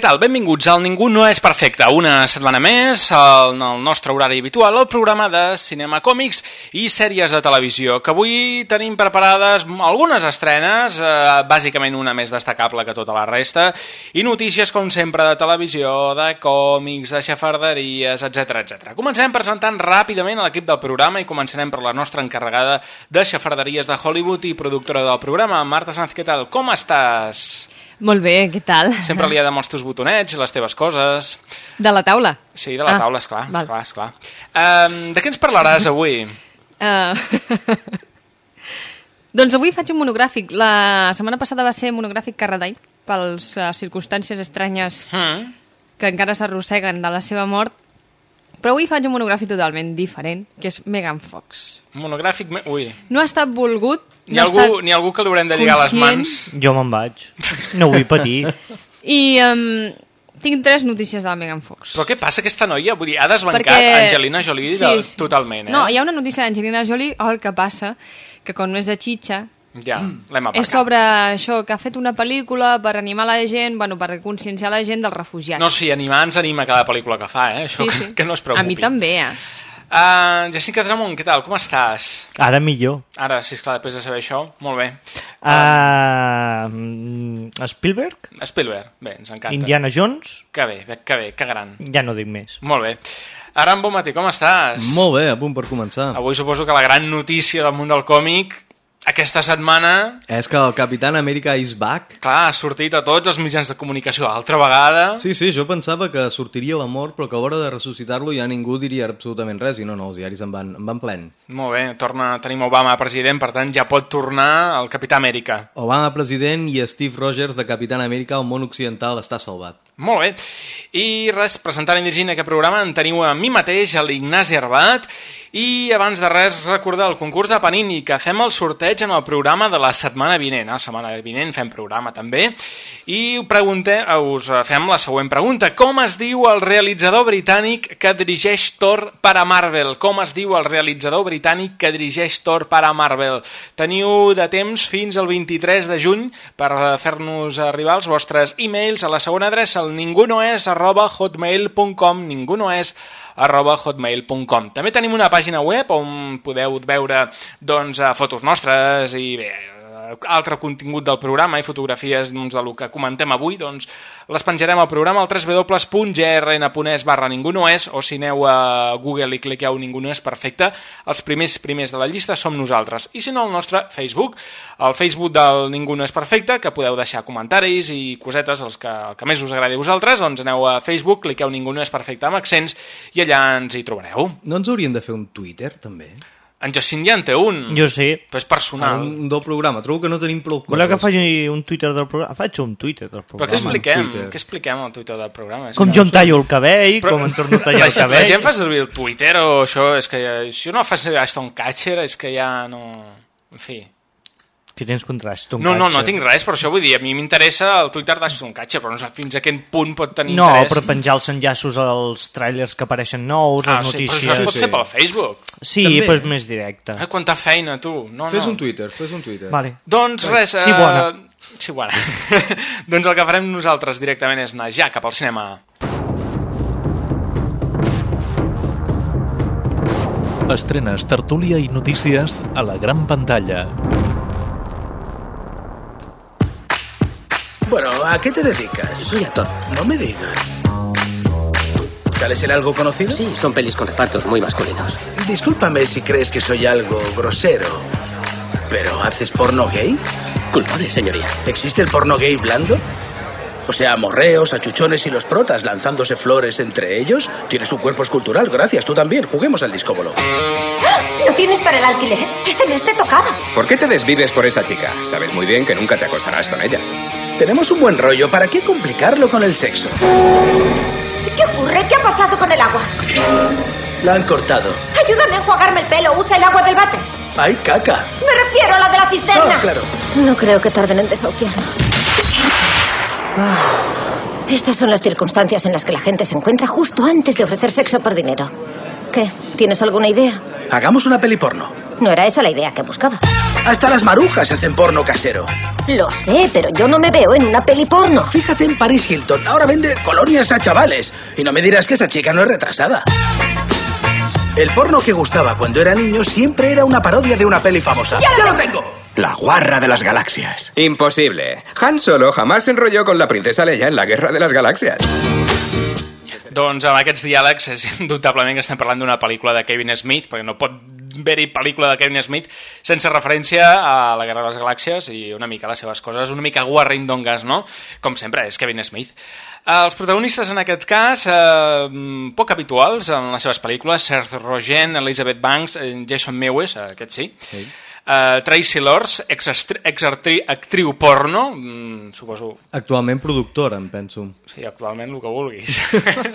Què tal? Benvinguts al Ningú no és perfecte. Una setmana més, al el nostre horari habitual, el programa de cinema, còmics i sèries de televisió, que avui tenim preparades algunes estrenes, eh, bàsicament una més destacable que tota la resta, i notícies, com sempre, de televisió, de còmics, de xafarderies, etc etc. Comencem presentant ràpidament l'equip del programa i començarem per la nostra encarregada de xafarderies de Hollywood i productora del programa, Marta Sanz, què tal? Com estàs? Molt bé, què tal? Sempre li ha de molts teus botonets, les teves coses... De la taula? Sí, de la Ah, taula, esclar, val. esclar, esclar. Um, de què ens parlaràs avui? Uh... doncs avui faig un monogràfic. La setmana passada va ser monogràfic Carradine, pels uh, circumstàncies estranyes Mm. que encara s'arrosseguen de la seva mort. Però avui faig un monogràfic totalment diferent, que és Megan Fox. Monogràfic... Me... Ui, No ha estat volgut, n'hi no ha, ha algú, ha algú que li haurem de lligar les conscient. mans. Jo me'n vaig. No vull patir. I um, tinc tres notícies de la Megan Fox. Però què passa aquesta noia? Vull dir, ha desbancat Perquè- Angelina Jolie de... totalment, eh? No, hi ha una notícia d'Angelina Jolie, el que passa, que com no és de xitxa, Ja, l'hem aparcat. és sobre això, que ha fet una pel·lícula per animar la gent, bueno, per conscienciar la gent dels refugiats. No, sí, animar ens anima cada pel·lícula que fa, eh? Això sí, que, sí. que no es preocupi. A mi també, eh? Uh, Jessica Dramont, què tal? Com estàs? Ara millor. Ara, si esclar, després de saber això, molt bé. Uh, Spielberg, Spielberg, bé, ens encanta. Indiana Jones, Que bé, que bé, que gran. ja no dic més. Molt bé. Aran Bonmatí, com estàs? Molt bé, a punt per començar. Avui suposo que la gran notícia del món del còmic aquesta setmana, És que el Capitán Amèrica is back. clar, ha sortit a tots els mitjans de comunicació altra vegada. Sí, sí, jo pensava que sortiria la mort, però que a l'hora de ressuscitar-lo ja ningú diria absolutament res, i no, no, els diaris en van, en van plen. Molt bé, torna, tenim Obama president, per tant ja pot tornar el Capità Amèrica. Obama president i Steve Rogers de Capitán Amèrica al món occidental està salvat. Molt bé. I res, presentant i llegint aquest programa en teniu a mi mateix, a l'Ignasi Arbat, i abans de res recordar el concurs de Panini, que fem el sorteig en el programa de la setmana vinent. La setmana vinent fem programa també. I pregunte, us fem la següent pregunta. Com es diu el realitzador britànic que dirigeix Thor per a Marvel? Com es diu el realitzador britànic que dirigeix Thor per a Marvel? Teniu de temps fins al 23 de juny per fer-nos arribar els vostres e-mails a la segona adreça, ningunoes arroba hotmail.com ningunoes arroba hotmail.com També tenim una pàgina web on podeu veure doncs, eh, fotos nostres i bé, altre contingut del programa i fotografies doncs, del que comentem avui, doncs les penjarem al programa al www.grn.es barra ningú no és, o si aneu a Google i cliqueu ningú no és perfecte, els primers primers de la llista som nosaltres. I si no, el nostre Facebook, el Facebook del Ningú no és perfecte, que podeu deixar comentaris i cosetes, els que, el que més us agradi a vosaltres, doncs aneu a Facebook, cliqueu Ningú no és perfecte amb accents i allà ens hi trobareu. No ens haurien de fer un Twitter, també? En Jacint ja en té un, Jo sí. però és personal. Un del programa. Trobo que no tenim prou Voleu que coses. faci un Twitter del programa? Faig un Twitter del Però què programa. expliquem? Què expliquem al Twitter del programa? És Com jo no em tallo el cabell, com em torno a tallar la, el cabell. La gent fa servir el Twitter o això, és que ja, si no fa servir Aston Catcher és que ja no... En fi... Què tens contra Ashton No, no, no Kutcher? tinc res, per això vull dir, a mi m'interessa el Twitter d'Aston Catcher, però no sé fins a quin punt pot tenir No, interès. però penjar els enllaços als trailers que apareixen nous, Ah, les sí, però notícies... això es pot sí. fer pel Facebook. Sí, També. però és més directe. Ai, quanta feina, tu. No, Fes no. un Twitter, fes un Twitter. Vale. Doncs res... Sí, eh, bona. Sí, bona. doncs el que farem nosaltres directament és anar ja cap al cinema. Estrenes, tertúlia i notícies a la gran pantalla. Bueno, ¿a qué te dedicas? Soy actor. No me digas. ¿Sales en algo conocido? Sí, son pelis con repartos muy masculinos. Discúlpame si crees que soy algo grosero, pero ¿haces porno gay? Culpable, señoría. ¿Existe el porno gay blando? O sea, morreos, achuchones y los protas lanzándose flores entre ellos. Tienes un cuerpo escultural, gracias. Tú también. Juguemos al discóbolo. ¿No tienes para el alquiler? Este no esté tocada. ¿Por qué te desvives por esa chica? Sabes muy bien que nunca te acostarás con ella. Tenemos un buen rollo. ¿Para qué complicarlo con el sexo? ¿Qué ocurre? ¿Qué ha pasado con el agua? La han cortado. Ayúdame a enjuagarme el pelo. Usa el agua del váter. ¡Hay caca! Me refiero a la de la cisterna. Ah, claro. No creo que tarden en desahuciarnos. Estas son las circunstancias en las que la gente se encuentra justo antes de ofrecer sexo por dinero. ¿Qué? ¿Tienes alguna idea? Hagamos una peli porno. No era esa la idea que buscaba. Hasta las marujas hacen porno casero. Lo sé, pero yo no me veo en una peli porno. Fíjate en Paris Hilton. Ahora vende colonias a chavales. Y no me dirás que esa chica no es retrasada. El porno que gustaba cuando era niño siempre era una parodia de una peli famosa. ¡Ya lo lo tengo! La guarra de las galaxias. Imposible. Han Solo jamás se enrolló con la princesa Leia en la Guerra de las Galaxias. Doncs amb aquests diàlegs és indubtablement que estem parlant d'una pel·lícula de Kevin Smith, perquè no pot haver-hi pel·lícula de Kevin Smith sense referència a la Guerra de les Galàxies i una mica les seves coses, una mica guarring dongas, no? Com sempre, és Kevin Smith. Els protagonistes en aquest cas, eh, poc habituals en les seves pel·lícules, Seth Rogen, Elizabeth Banks, eh, Jason Mewes, eh, aquest sí, sí. Uh, Tracy Lords, ex-actriu ex porno, mm, suposo Actualment productora, em penso. Sí, actualment el que vulguis.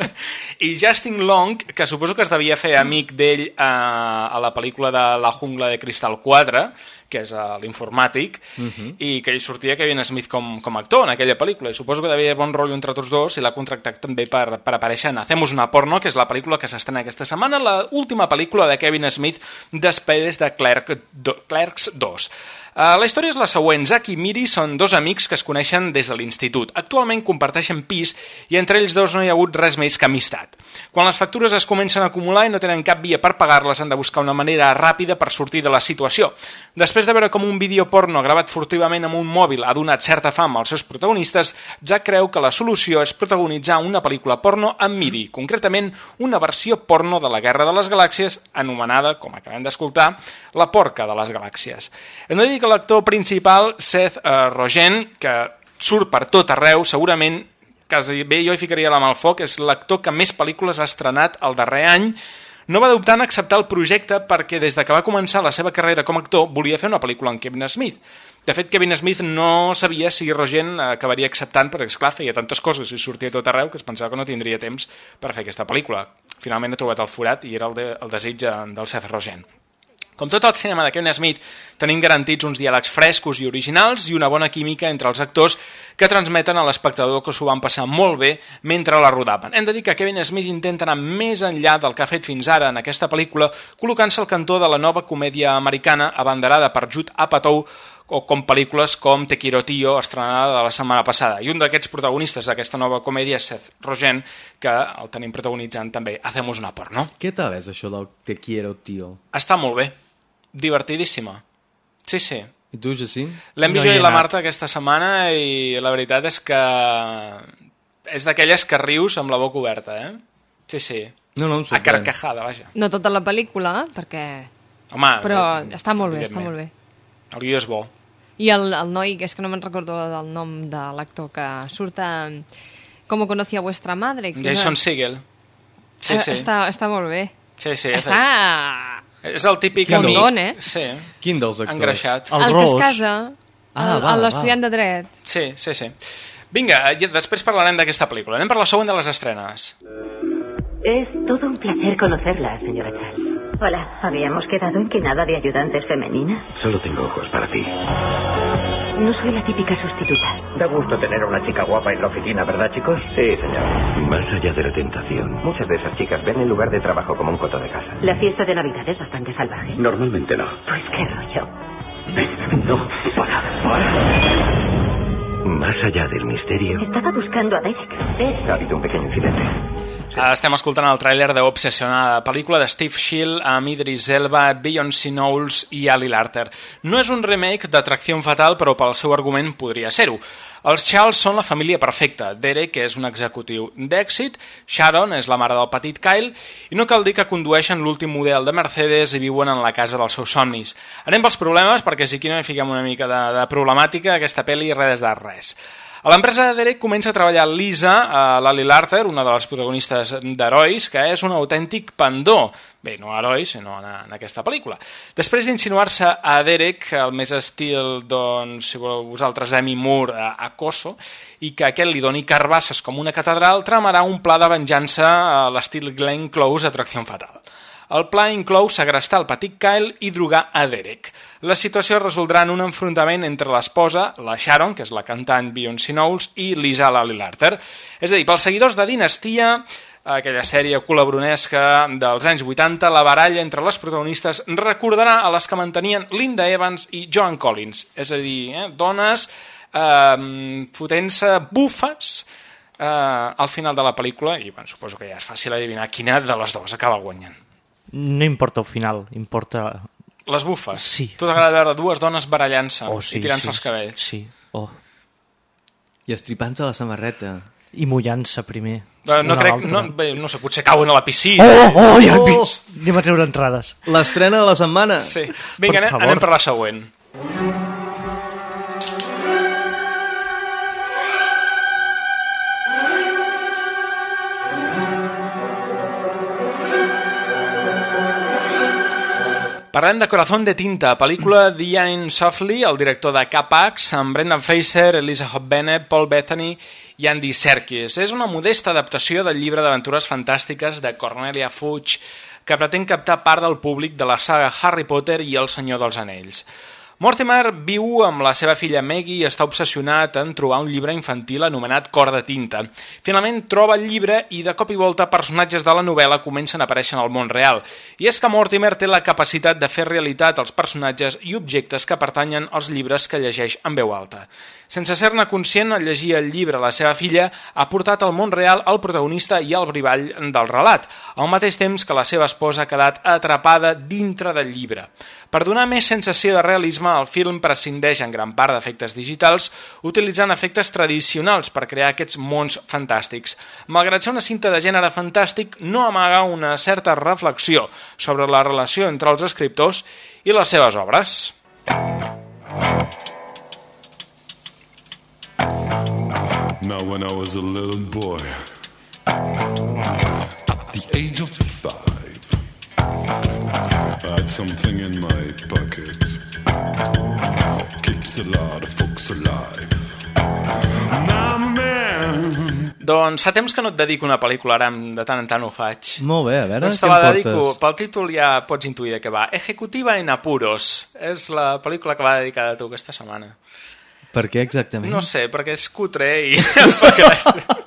I Justin Long, que suposo que es devia fer amic d'ell a, a la pel·lícula de La jungla de Cristal 4, que és uh, l'informàtic, uh -huh. i que ell sortia Kevin Smith com, com a actor en aquella pel·lícula, i suposo que devia haver bon rotllo entre tots dos i l'ha contractat també per, per aparèixer en Hacemos una porno, que és la pel·lícula que s'estrena aquesta setmana, la última pel·lícula de Kevin Smith després de Clerk do, 2. Uh, la història és la següent. Zack i Miri són dos amics que es coneixen des de l'institut. Actualment comparteixen pis i entre ells dos no hi ha hagut res més que amistat. Quan les factures es comencen a acumular i no tenen cap via per pagar-les, han de buscar una manera ràpida per sortir de la situació. Després de veure com un vídeo porno gravat furtivament amb un mòbil ha donat certa fama als seus protagonistes, Zack creu que la solució és protagonitzar una pel·lícula porno amb Miri, concretament una versió porno de la Guerra de les Galàxies, anomenada, com acabem d'escoltar, La porca de les galàxies. Hem de dir que l'actor principal, Seth uh, Rogen, que surt per tot arreu, segurament quasi bé jo hi ficaria la mà al foc, és l'actor que més pel·lícules ha estrenat el darrer any, no va dubtar en acceptar el projecte perquè des de que va començar la seva carrera com a actor volia fer una pel·lícula amb Kevin Smith. De fet, Kevin Smith no sabia si Rogen acabaria acceptant, perquè, esclar, feia tantes coses i sortia tot arreu que es pensava que no tindria temps per fer aquesta pel·lícula. Finalment ha trobat el forat i era el, de, el desig del Seth Rogen. Com tot el cinema de Kevin Smith, tenim garantits uns diàlegs frescos i originals i una bona química entre els actors que transmeten a l'espectador que s'ho van passar molt bé mentre la rodaven. Hem de dir que Kevin Smith intenta anar més enllà del que ha fet fins ara en aquesta pel·lícula, col·locant-se al cantó de la nova comèdia americana abanderada per Judd Apatow o com pel·lícules com Te quiero tío, estrenada de la setmana passada. I un d'aquests protagonistes d'aquesta nova comèdia és Seth Rogen, que el tenim protagonitzant també Hacemos una porno. Què tal és això del Te quiero, tio? Està molt bé divertidíssima. Sí, sí. I tu, Jacint? L'hem No vist jo hi he i la anat. Marta aquesta setmana i la veritat és que és d'aquelles que rius amb la boca oberta, eh? Sí, sí. No, no, em A carcajada, vaja. No tota la pel·lícula, perquè... Home, Però eh, està molt bé, està molt bé. El guió és bo. I el, el noi, que és que no me'n recordo del nom de l'actor que surt a... Com conocía vuestra madre. que Jason Segel. Sí, Eh, sí. Està, està molt bé. Sí, sí. Està... És el típic Fondón, amic. eh? Sí. Quin dels actors? Engreixat. El el que Ros. es casa, Ah, l'estudiant de dret. Sí, sí, sí. Vinga, i després parlarem d'aquesta pel·lícula. Anem per la següent de les estrenes. Es todo un placer conocerla, señora Charles. Hola, Habíamos quedado en que nada de ayudantes femeninas. Solo tengo ojos para ti. No soy la típica sustituta. Da gusto tener a una chica guapa en la oficina, ¿verdad, chicos? Sí, señor. Más allá de la tentación. Muchas de esas chicas ven el lugar de trabajo como un coto de casa. La fiesta de Navidad es bastante salvaje. Normalmente no. Pues qué rollo. No, para, para. Más allá del misterio. Estaba buscando a Derek. Ha habido un pequeño incidente. Ah, Estem escoltant el tràiler d'Obsessionada, pel·lícula de Steve Shield amb Idris Elba, Beyoncé Knowles i Ali Larter. No és un remake d'Atracció Fatal, però pel seu argument podria ser-ho. Els Charles són la família perfecta. Derek és un executiu d'èxit, Sharon és la mare del petit Kyle, i no cal dir que condueixen l'últim model de Mercedes i viuen en la casa dels seus somnis. Anem pels problemes, perquè si aquí no hi fiquem una mica de, de problemàtica, aquesta pel·li res de res. A l'empresa de Derek comença a treballar Lisa, eh, Lali Larter, una de les protagonistes d'Herois, que és un autèntic pendó. Bé, no Herois, sinó en, en aquesta pel·lícula. Després d'insinuar-se a Derek, el més estil, doncs, si voleu vosaltres, Demi Moore, a, a Coso, i que aquest li doni carbasses com una catedral, tramarà un pla de venjança a l'estil Glenn Close, Atracció Fatal. El pla inclou segrestar el petit Kyle i drogar a Derek. La situació es resoldrà en un enfrontament entre l'esposa, la Sharon, que és la cantant Beyoncé Knowles, i Lisa Lally Larter. És a dir, pels seguidors de Dinastia, aquella sèrie colabronesca dels anys 80, la baralla entre les protagonistes recordarà a les que mantenien Linda Evans i Joan Collins. És a dir, eh, dones eh, fotent-se bufes eh, al final de la pel·lícula i bueno, suposo que ja és fàcil adivinar quina de les dues acaba guanyant. No importa el final, importa... Les bufes? Sí. Tu t'agrada veure dues dones barallant-se Oh, sí, i tirant-se sí, els cabells? Sí, oh. I estripant-se la samarreta. I mullant-se primer. Eh, no crec, no, bé, no sé, potser cauen a la piscina. Oh, oh, ja Oh! Anem a treure entrades. L'estrena de la setmana. Sí. Vinga, Per anem, anem per la següent. Parlem de Corazón de Tinta, pel·lícula d'Ian Softly, el director de Capax, amb Brendan Fraser, Elisa Hop Bennett, Paul Bettany i Andy Serkis. És una modesta adaptació del llibre d'aventures fantàstiques de Cornelia Fudge que pretén captar part del públic de la saga Harry Potter i El Senyor dels Anells. Mortimer viu amb la seva filla Maggie i està obsessionat en trobar un llibre infantil anomenat Cor de tinta. Finalment troba el llibre i de cop i volta personatges de la novel·la comencen a aparèixer en el món real. I és que Mortimer té la capacitat de fer realitat els personatges i objectes que pertanyen als llibres que llegeix en veu alta. Sense ser-ne conscient, al llegir el llibre a la seva filla, ha portat al món real el protagonista i el brivall del relat, al mateix temps que la seva esposa ha quedat atrapada dintre del llibre. Per donar més sensació de realisme, el film prescindeix en gran part d'efectes digitals, utilitzant efectes tradicionals per crear aquests mons fantàstics. Malgrat ser una cinta de gènere fantàstic, no amaga una certa reflexió sobre la relació entre els escriptors i les seves obres. Now, when I was a little boy, at the age of five, had something in my pocket. Keeps a lot of folks alive. Now I'm a man. Doncs fa temps que no et dedico una pel·lícula, ara de tant en tant ho faig. Molt bé, a veure, Doncs què la em dedico. portes? Pel títol ja pots intuir de què va. Ejecutiva en apuros. És la pel·lícula que va dedicar a tu aquesta setmana. Per què exactament? No sé, perquè és cutre i.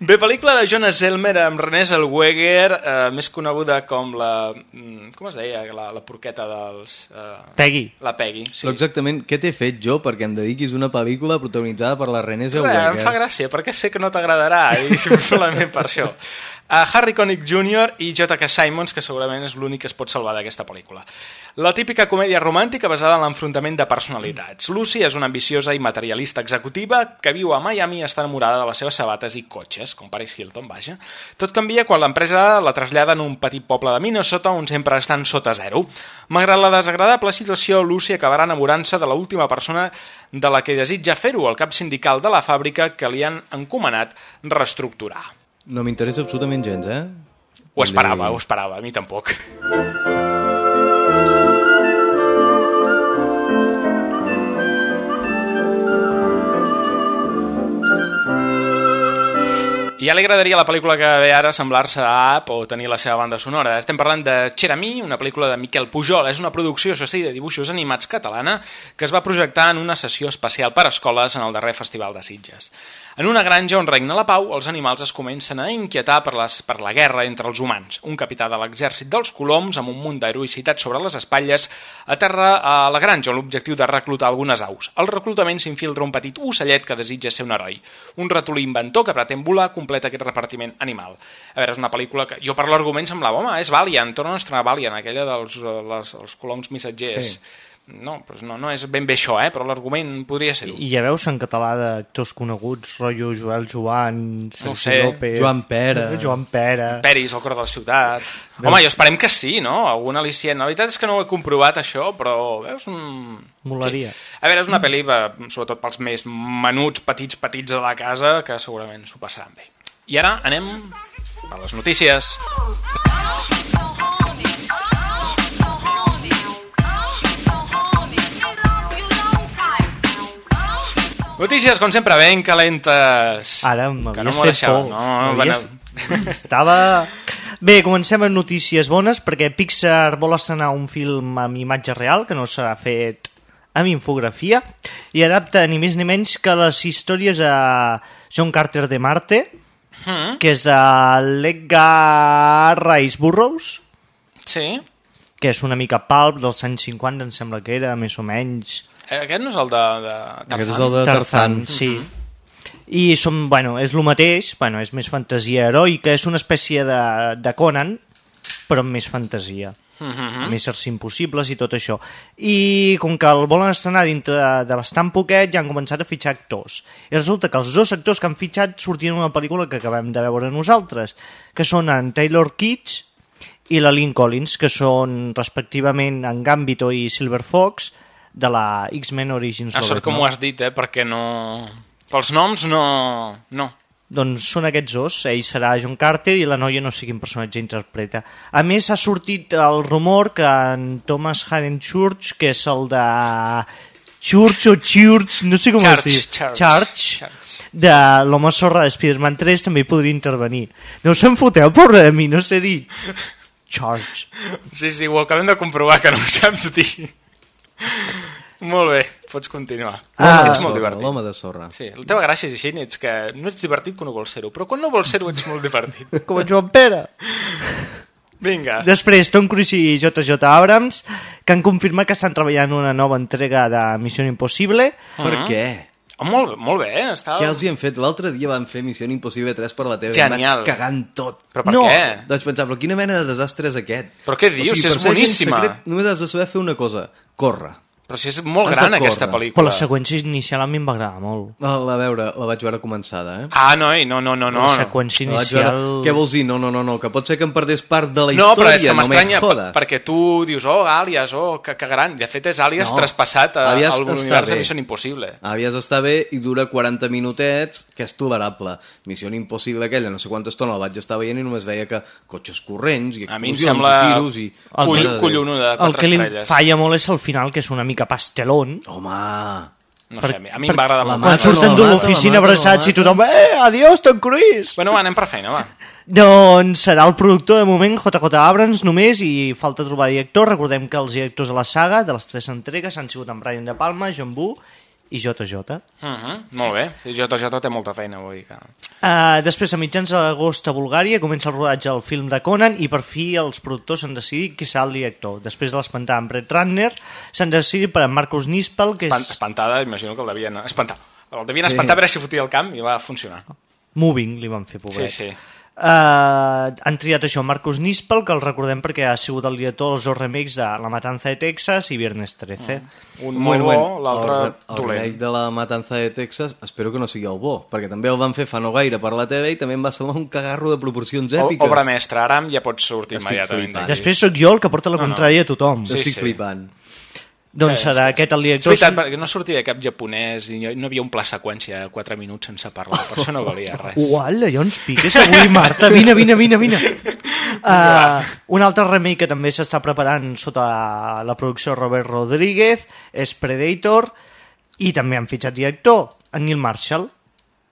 Bé, pel·lícula de Jonas Elmer amb René Zellweger, eh, més coneguda com la... mm, Com es deia? La, la porqueta dels... Eh, Peggy. La Peggy, sí. Però exactament, què t'he fet jo perquè em dediquis una pel·lícula protagonitzada per la René Res, Zellweger? em fa gràcia, perquè sé que no t'agradarà i simplement per això. Uh, Harry Connick Jr. i J.K. Simons, que segurament és l'únic que es pot salvar d'aquesta pel·lícula. La típica comèdia romàntica basada en l'enfrontament de personalitats. Lucy és una ambiciosa i materialista executiva que viu a Miami i està enamorada de les seves sabates i cotxes, com Paris Hilton, vaja. Tot canvia quan l'empresa la trasllada en un petit poble de Minnesota on sempre estan sota zero. Malgrat la desagradable situació, Lucy acabarà enamorant-se de l'última persona de la que desitja fer-ho, el cap sindical de la fàbrica que li han encomanat reestructurar. No m'interessa absolutament gens, eh? Ho esperava, ho esperava, a mi tampoc. Ja li agradaria la pel·lícula que ve ara semblar-se a Up o tenir la seva banda sonora. Estem parlant de Cherami, una pel·lícula de Miquel Pujol. És una producció, això sí, de dibuixos animats catalana que es va projectar en una sessió especial per a escoles en el darrer Festival de Sitges. En una granja on regna la pau, els animals es comencen a inquietar per, les, per la guerra entre els humans. Un capità de l'exèrcit dels coloms, amb un munt d'heroïcitat sobre les espatlles, aterra a la granja amb l'objectiu de reclutar algunes aus. Al reclutament s'infiltra un petit ocellet que desitja ser un heroi. Un ratolí inventor que pretén volar completa aquest repartiment animal. A veure, és una pel·lícula que jo per l'argument semblava, home, és Valiant, torna a estrenar Valiant, aquella dels eh, les, els coloms missatgers. Sí. No, doncs no, no és ben bé això, eh? però l'argument podria ser-ho. I ja veus en català d'actors coneguts, rotllo Joel Joan, No Sergi sé. López... Joan Pera. Joan Pera... Peris, al cor de la ciutat... Home, jo esperem que sí, no? Algun al·licient. La veritat és que no ho he comprovat, això, però veus un... Molaria. A veure, és una pel·li, sobretot pels més menuts, petits, petits de la casa, que segurament s'ho passaran bé. I ara anem a les notícies. Notícies, com sempre, ben calentes. Ara no m'havies m'ho fet deixava. por. No, no, bueno, Estava... Bé, comencem amb notícies bones, perquè Pixar vol estrenar un film amb imatge real, que no s'ha fet amb infografia, i adapta ni més ni menys que les històries a John Carter de Marte, Mm. que és a l'Edgar Rice Burroughs, Sí. que és una mica pulp dels anys 50, em sembla que era, més o menys. Eh, Aquest no és el de, de Tarzan? Aquest és el de Tarzan. sí. I som, bueno, és el mateix, bueno, és més fantasia heroica, és una espècie de, de Conan, però amb més fantasia. Mhm. Amb éssers impossibles i tot això. I com que el volen estrenar dintre de bastant poquet, ja han començat a fitxar actors. I resulta que els dos actors que han fitxat sortien en una pel·lícula que acabem de veure nosaltres, que són en Taylor Kitsch i la Lynn Collins, que són respectivament en Gambito i Silver Fox de la X-Men Origins. A sort com no? ho has dit, eh? Perquè no... Pels noms no... No. Doncs són aquests dos, ell serà John Carter i la noia no sé quin personatge interpreta. A més, ha sortit el rumor que en Thomas Hayden Church, que és el de Church o Church, no sé com Church, es diu, Church, Church, de l'home sorra de Spider-Man 3 també podria intervenir. No se'n foteu, pobre de mi, no sé dir Church. Sí, sí, ho acabem de comprovar, que no ho saps dir. Molt bé, pots continuar. Ah, ets molt divertit. L'home de sorra. Sí, la teva gràcia és així, ets que no ets divertit quan no vols ser-ho, però quan no vols ser-ho ets molt divertit. Com en Joan Pere. Vinga. Després, Tom Cruise i JJ Abrams, que han confirmat que estan treballant una nova entrega de Missió Impossible. Per Ah. què? Oh, molt, molt bé, està... Què els hi han fet? L'altre dia van fer Missió Impossible 3 per la tele. Genial. Vaig cagant tot. Però per No. què? Vaig pensar, però quina mena de desastre és aquest? Però què dius? Si per és boníssima. Secret, només has de saber fer una cosa, córrer. Però si és molt Has gran aquesta Però pel·lícula. la seqüència inicial a mi em va agradar molt. A, a veure, la vaig veure començada, eh? Ah, noi, no, no, no, no. la no. seqüència La inicial... veure... Què vols dir? No, no, no, no, que pot ser que em perdés part de la No, però és història, que no, m'estranya me jodes. perquè tu dius, oh, àlies, oh, que, que gran. De fet, és àlies No. traspassat a, Àlies està univers de bé. Missió Impossible. Avies està bé i dura 40 minutets, que és tolerable. Missió Impossible aquella, no sé quanta estona la vaig estar veient i només veia que cotxes corrents i A mi em explosions sembla i tiros i... El Cull, Mare de El que li estrelles. falla molt és el final, que és una mica pastelón. Home... No Per- sé, a mi, a mi per- em va agradar la molt. Quan surten de l'oficina abraçats i tothom, eh, adiós, Tom Cruise! Bueno, va, anem per feina, va. Doncs serà el productor de moment JJ Abrams només i falta trobar director. Recordem que els directors de la saga, de les tres entregues, han sigut en Brian De Palma, John Woo i JJ. Uh -huh. Molt bé. Sí, JJ té molta feina, vull dir que... Uh, després, a mitjans d'agost a Bulgària, comença el rodatge del film de Conan i per fi els productors han decidit qui serà el director. Després de l'espantar amb Brett Ratner, s'han decidit per en Marcus Nispel, que és Espan- Espantada, imagino que el devien espantar. El devien Sí. espantar a veure si fotia el camp i va funcionar. Moving, li van fer pobret. Sí, sí. Uh, han triat això Marcus Nispel, que el recordem perquè ha sigut el director dels dos remakes de La Matanza de Texas i Viernes 13. Un molt bo, El, l'altre re- el dolent. remake de la Matanza de Texas espero que no sigui el bo, perquè també el van fer fa no gaire per la TV i també em va semblar un cagarro de proporcions O, èpiques. obra mestra, ara ja pots sortir Estic immediatament. flipant. Després sóc jo el que porta la No, no. contrària a tothom. Sí, Estic sí. flipant. Doncs serà sí, aquest el És director. veritat, perquè no sortia cap japonès i no havia un pla seqüència de 4 minuts sense parlar, per això no valia res. Uala, ja ens piques avui, Marta. Vine, vine, vine, vine. Uh, un altre remake que també s'està preparant sota la producció Robert Rodríguez és Predator i també han fitxat director, en Neil Marshall,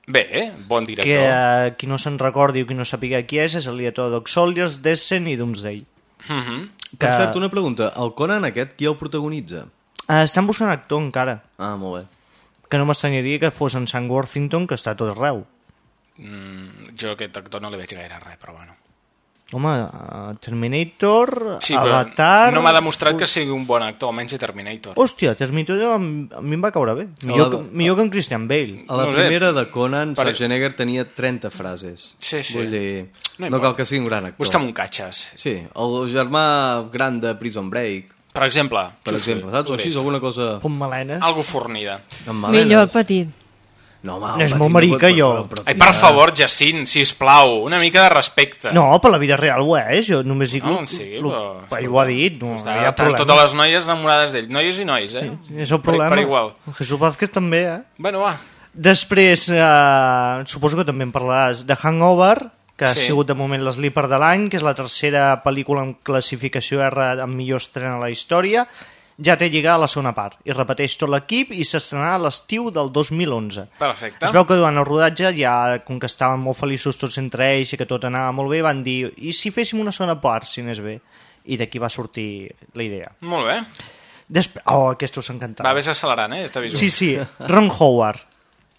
Bé, bon director. que uh, qui no se'n recordi o qui no sàpiga qui és, és el director Dog Soldiers, Descent i Doomsday. Mhm. Per Que- cert, una pregunta. El Conan aquest, qui el protagonitza? Uh, estan buscant actor encara, Ah, molt bé. que no m'estranyaria que fos en Sam Worthington, que està tot arreu. Mm, jo aquest actor no li veig gaire res, però bueno. Home, uh, Terminator, Sí, Avatar... no m'ha demostrat que sigui un bon actor, almenys de Terminator. Hòstia, Terminator a mi em va caure bé. Millor, la- que, millor que en Christian Bale. A la No ho sé. primera de Conan, Per- Schwarzenegger tenia 30 frases. Sí, sí. Vull dir, No no, cal que sigui un gran actor. Busca'm un catxes. Sí, el germà gran de Prison Break. Per exemple. Per exemple, saps? O així, alguna cosa... Punt melenes. Algo fornida. Millor el petit. No, home, No, és el molt marica, jo. però- però, Ai, per favor, Jacint, si plau, una mica de respecte. No, per la vida real ho és, jo només dic... No, lo- sí, lo- però... Ell ho ha dit, no, Està, hi ha estan problema. totes les noies enamorades d'ell. Noies i nois, eh? És el problema. Per, per igual. Jesús Vázquez també, eh? Bueno, va. Després, eh, suposo que també en parlaràs de Hangover, que ha Sí. sigut de moment l'Sleeper de l'any, que és la tercera pel·lícula amb classificació R amb millor estrena a la història, ja té lligar a la segona part, i repeteix tot l'equip i s'estrenarà a l'estiu del 2011. Perfecte. Es veu que durant el rodatge, ja com que estaven molt feliços tots entre ells i que tot anava molt bé, van dir, i si féssim una segona part, si anés bé? I d'aquí va sortir la idea. Molt bé. Després... Oh, aquesta us encantava. Va, vés accelerant, eh? T'aviso. Sí, sí, Ron Howard.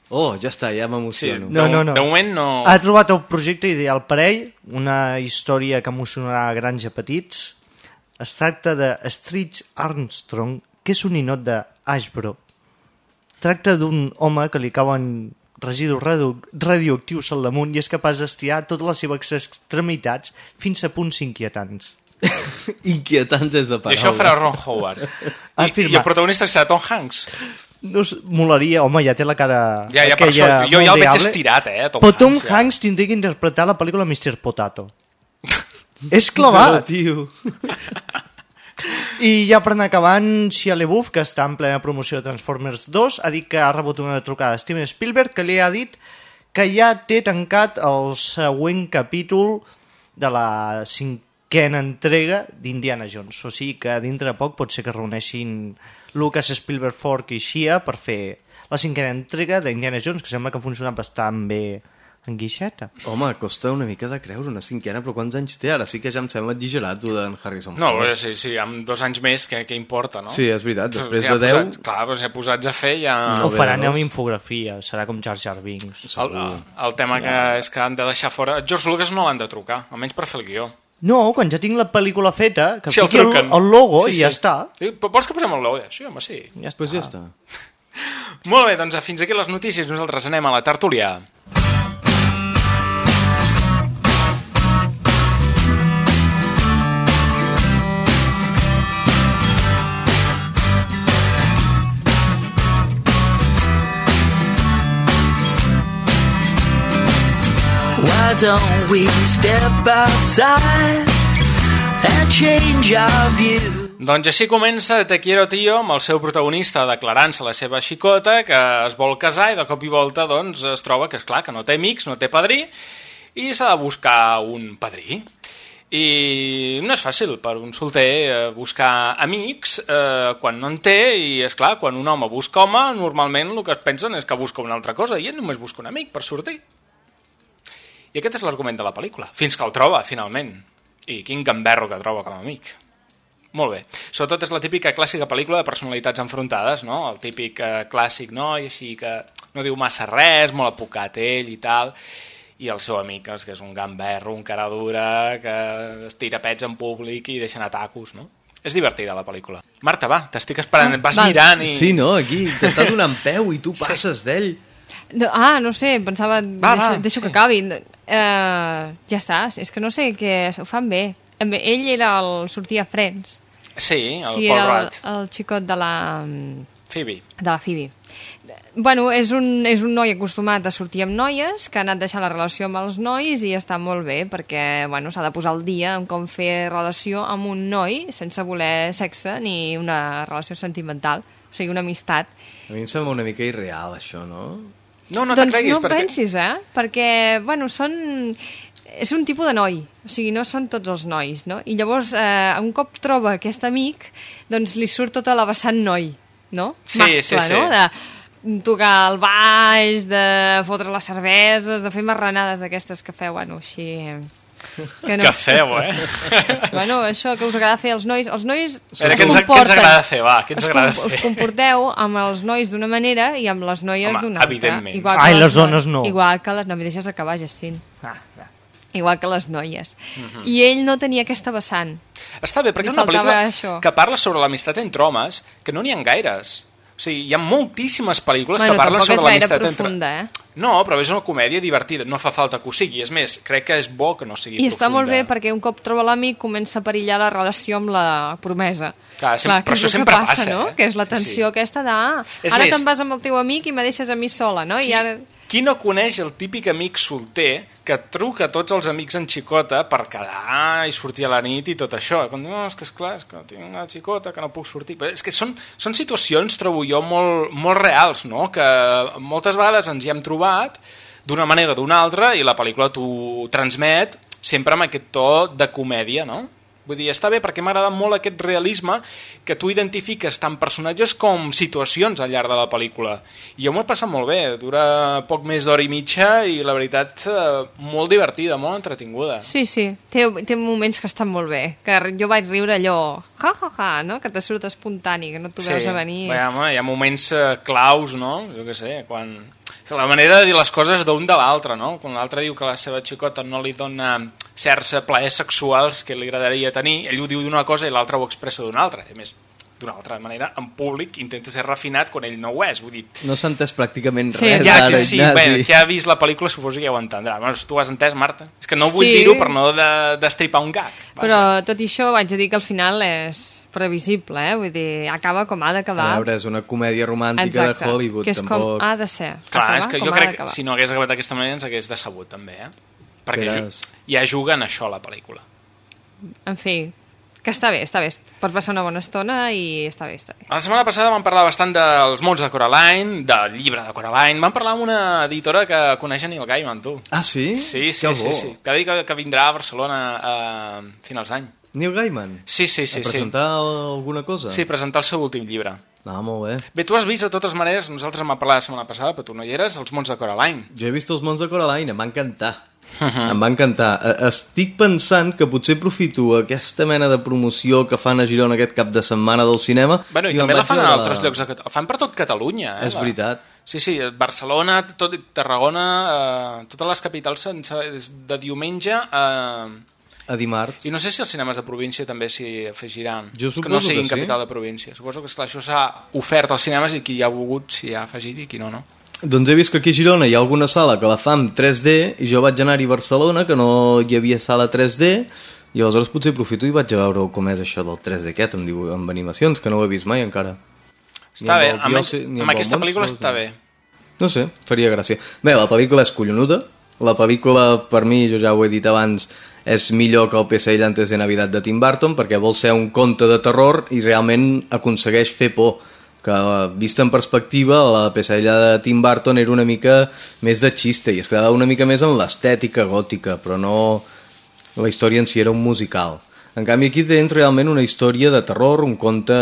Oh, ja està, ja m'emociono. No, no, no. De moment no... Ha trobat el projecte ideal per ell, una història que emocionarà grans i petits. Es tracta de Stritch Armstrong, que és un ninot d'Ashbro. Tracta d'un home que li cauen residus radioactius al damunt i és capaç d'estirar totes les seves extremitats fins a punts inquietants. Inquietants és la I paraula. això farà Ron Howard. I, I el protagonista serà Tom Hanks. No es, molaria, home, ja té la cara... Ja, ja, per aquella això, jo ja el veig estirat, eh, Tom Però Tom Hanks, ja. Hanks tindria que interpretar la pel·lícula Mr. Potato. És clavat! No, tio. I ja per anar acabant, Shia LaBeouf, que està en plena promoció de Transformers 2, ha dit que ha rebut una trucada de Steven Spielberg que li ha dit que ja té tancat el següent capítol de la cinquena entrega d'Indiana Jones. O sigui que dintre de poc pot ser que reuneixin Lucas, Spielberg, Ford i Shia per fer la cinquena entrega d'Indiana Jones, que sembla que ha funcionat bastant bé en guixeta. Home, costa una mica de creure una cinquena, però quants anys té ara? Sí que ja em sembla exagerat, tu, d'en Harrison No, Ford. eh, sí, sí, amb dos anys més, què, què importa, no? Sí, és veritat, després Ja de posats, 10... Clar, però si ja posats a fer ja... Ho faran amb infografia, serà com Jar Jar Binks. El, el tema que és que han de deixar fora... George Lucas no l'han de trucar, almenys per fer el guió. No, quan ja tinc la pel·lícula feta, que Sí, el fiqui el, el logo Sí, i ja sí. està. Sí, però vols que posem el logo? Sí, home, sí. Ja Pues ja està. Molt bé, doncs fins aquí les notícies. Nosaltres anem a la tertúlia. Why don't we step outside and change our view? Doncs així comença Te quiero tío amb el seu protagonista declarant-se la seva xicota que es vol casar i de cop i volta doncs, es troba que és clar que no té amics, no té padrí i s'ha de buscar un padrí. I no és fàcil per un solter eh, buscar amics eh, quan no en té i és clar, quan un home busca home normalment el que es pensen és que busca una altra cosa i ell només busca un amic per sortir. I aquest és l'argument de la pel·lícula, fins que el troba, finalment. I quin gamberro que troba com a amic. Molt bé. Sobretot és la típica clàssica pel·lícula de personalitats enfrontades, no? El típic eh, clàssic noi, així que no diu massa res, molt apocat ell i tal, i el seu amic, és que és un gamberro, un cara dura, que es tira pets en públic i deixa anar tacos, no? És divertida la pel·lícula. Marta, va, t'estic esperant, Ah, vas val. mirant i... Sí, no? Aquí t'està donant peu i tu passes d'ell. No, ah, no sé, pensava... Va, deixo, va, deixo sí. que acabi. Uh, ja està, és que no sé què... Ho fan bé. Ell era el... sortia Friends. Sí, el sí, Paul era el, Rudd. el xicot de la... Phoebe. de la Phoebe. Bueno, és un, és un noi acostumat a sortir amb noies, que ha anat deixant la relació amb els nois i està molt bé, perquè bueno, s'ha de posar al dia en com fer relació amb un noi sense voler sexe ni una relació sentimental, o sigui, una amistat. A mi em sembla una mica irreal, això, no? No, no doncs no perquè... pensis, eh? Perquè, bueno, són... És un tipus de noi, o sigui, no són tots els nois, no? I llavors, eh, un cop troba aquest amic, doncs li surt tota la vessant noi, no? Sí, Mascle, sí, sí. no? De tocar el baix, de fotre les cerveses, de fer marranades d'aquestes que feu, bueno, així... Que Que feu, eh? Bueno, això que us agrada fer els nois... Els nois veure, es què ens- què ens agrada fer, va, què ens es agrada com- fer? Us comporteu amb els nois d'una manera i amb les noies d'una altra. evidentment. Igual Ai, que les dones no. Igual que les... No, deixes acabar, Jacint. Ah, ah. Igual que les noies. Mhm. I ell no tenia aquesta vessant. Està bé, perquè Li és una pel·lícula això. que parla sobre l'amistat entre homes, que no n'hi ha gaires. O sigui, hi ha moltíssimes pel·lícules Bueno, que parlen sobre l'amistat entre... profunda, eh? No, però és una comèdia divertida, no fa falta que ho sigui. És més, crec que és bo que no sigui I està molt bé profunda. perquè un cop troba l'amic comença a perillar la relació amb la promesa. Clar, sempre- que però això sempre passa, passa, no? eh? Que és la tensió sí. aquesta de... "Ah, Ara més- te'n vas amb el teu amic i me deixes a mi sola, no? I ara... Qui no coneix el típic amic solter que truca a tots els amics en xicota per quedar i sortir a la nit i tot això? Diu, no, és que esclar, és que tinc una xicota que no puc sortir. Però és que són, són situacions, trobo jo, molt, molt reals, no? Que moltes vegades ens hi hem trobat d'una manera o d'una altra i la pel·lícula t'ho transmet sempre amb aquest to de comèdia, no? Vull dir, està bé perquè m'agrada molt aquest realisme que tu identifiques tant personatges com situacions al llarg de la pel·lícula. I jo m'ho he passat molt bé, dura poc més d'hora i mitja i la veritat eh, molt divertida, molt entretinguda. Sí, sí, té, té moments que estan molt bé, que jo vaig riure allò, ja, ja, ja, no? que te surt espontani, que no t'ho veus a venir. Bé, home, hi ha moments eh, claus, no? Jo què sé, quan... La manera de dir les coses d'un de l'altre, no? Quan l'altre diu que la seva xicota no li dona certs plaers sexuals que li agradaria tenir, ell ho diu d'una cosa i l'altre ho expressa d'una altra. A més, d'una altra manera, en públic intenta ser refinat quan ell no ho és. Vull dir, No s'ha entès pràcticament Sí, res ja, d'ara, que, sí, Ignasi. bé, que ha vist la pel·lícula suposo que ja ho entendrà. Bueno, tu ho has entès, Marta? És que no vull Sí. dir-ho per no de- destripar un gag. Però tot i això vaig a dir que al final és previsible, eh? vull dir, acaba com ha A d'acabar. veure, és una comèdia romàntica Exacte, de Hollywood, que és tampoc... com ha de ser. Clar, acabar és que jo crec que si no hagués acabat d'aquesta manera ens hagués decebut també, eh? Perquè ja juga en això la pel·lícula. En fi, que està bé, està bé. Per passar una bona estona i està bé, està bé. La setmana passada vam parlar bastant dels mons de Coraline, del llibre de Coraline. Vam parlar amb una editora que coneix a Neil Gaiman, tu. Ah, sí? Sí, sí, Que sí, bo. sí. Que ha dit que, que vindrà a Barcelona a finals d'any. Neil Gaiman? Sí, sí, sí. A presentar alguna cosa? Sí, presentar el seu últim llibre. Ah, molt bé. Bé, tu has vist de totes maneres, nosaltres vam parlar la setmana passada, però tu no hi eres, els mons de Coraline. Jo he vist els mons de Coraline, em va encantar. Mhm. Em va encantar. Eh, Estic pensant que potser aprofito aquesta mena de promoció que fan a Girona aquest cap de setmana del cinema... Bueno, i, me'n també la fan a altres llocs. De... Fan per tot Catalunya. Eh, És la- veritat. Sí, sí, Barcelona, tot, Tarragona, eh, totes les capitals sense, de diumenge a... A dimarts. I no sé si els cinemes de província també s'hi afegiran. Jo que no siguin que sí. capital de província. Suposo que esclar, això s'ha ofert als cinemes i qui hi ha volgut s'hi ha afegit i qui no, no. Doncs he vist que aquí a Girona hi ha alguna sala que la fa amb 3D i jo vaig anar-hi a Barcelona que no hi havia sala 3D i aleshores potser aprofito i vaig a veure com és això del 3D aquest amb, diu- amb animacions que no ho he vist mai encara. Està amb bé, amb, ni amb el aquesta pel·lícula no- està bé. No sé, faria gràcia. Bé, la pel·lícula és collonuda. La pel·lícula, per mi, jo ja ho he dit abans, és millor que el Pesadilla antes de Navidad de Tim Burton perquè vol ser un conte de terror i realment aconsegueix fer por. Que vista en perspectiva la pesadilla de Tim Burton era una mica més de xiste i es quedava una mica més en l'estètica gòtica però no la història en si era un musical. En canvi aquí tens realment una història de terror un conte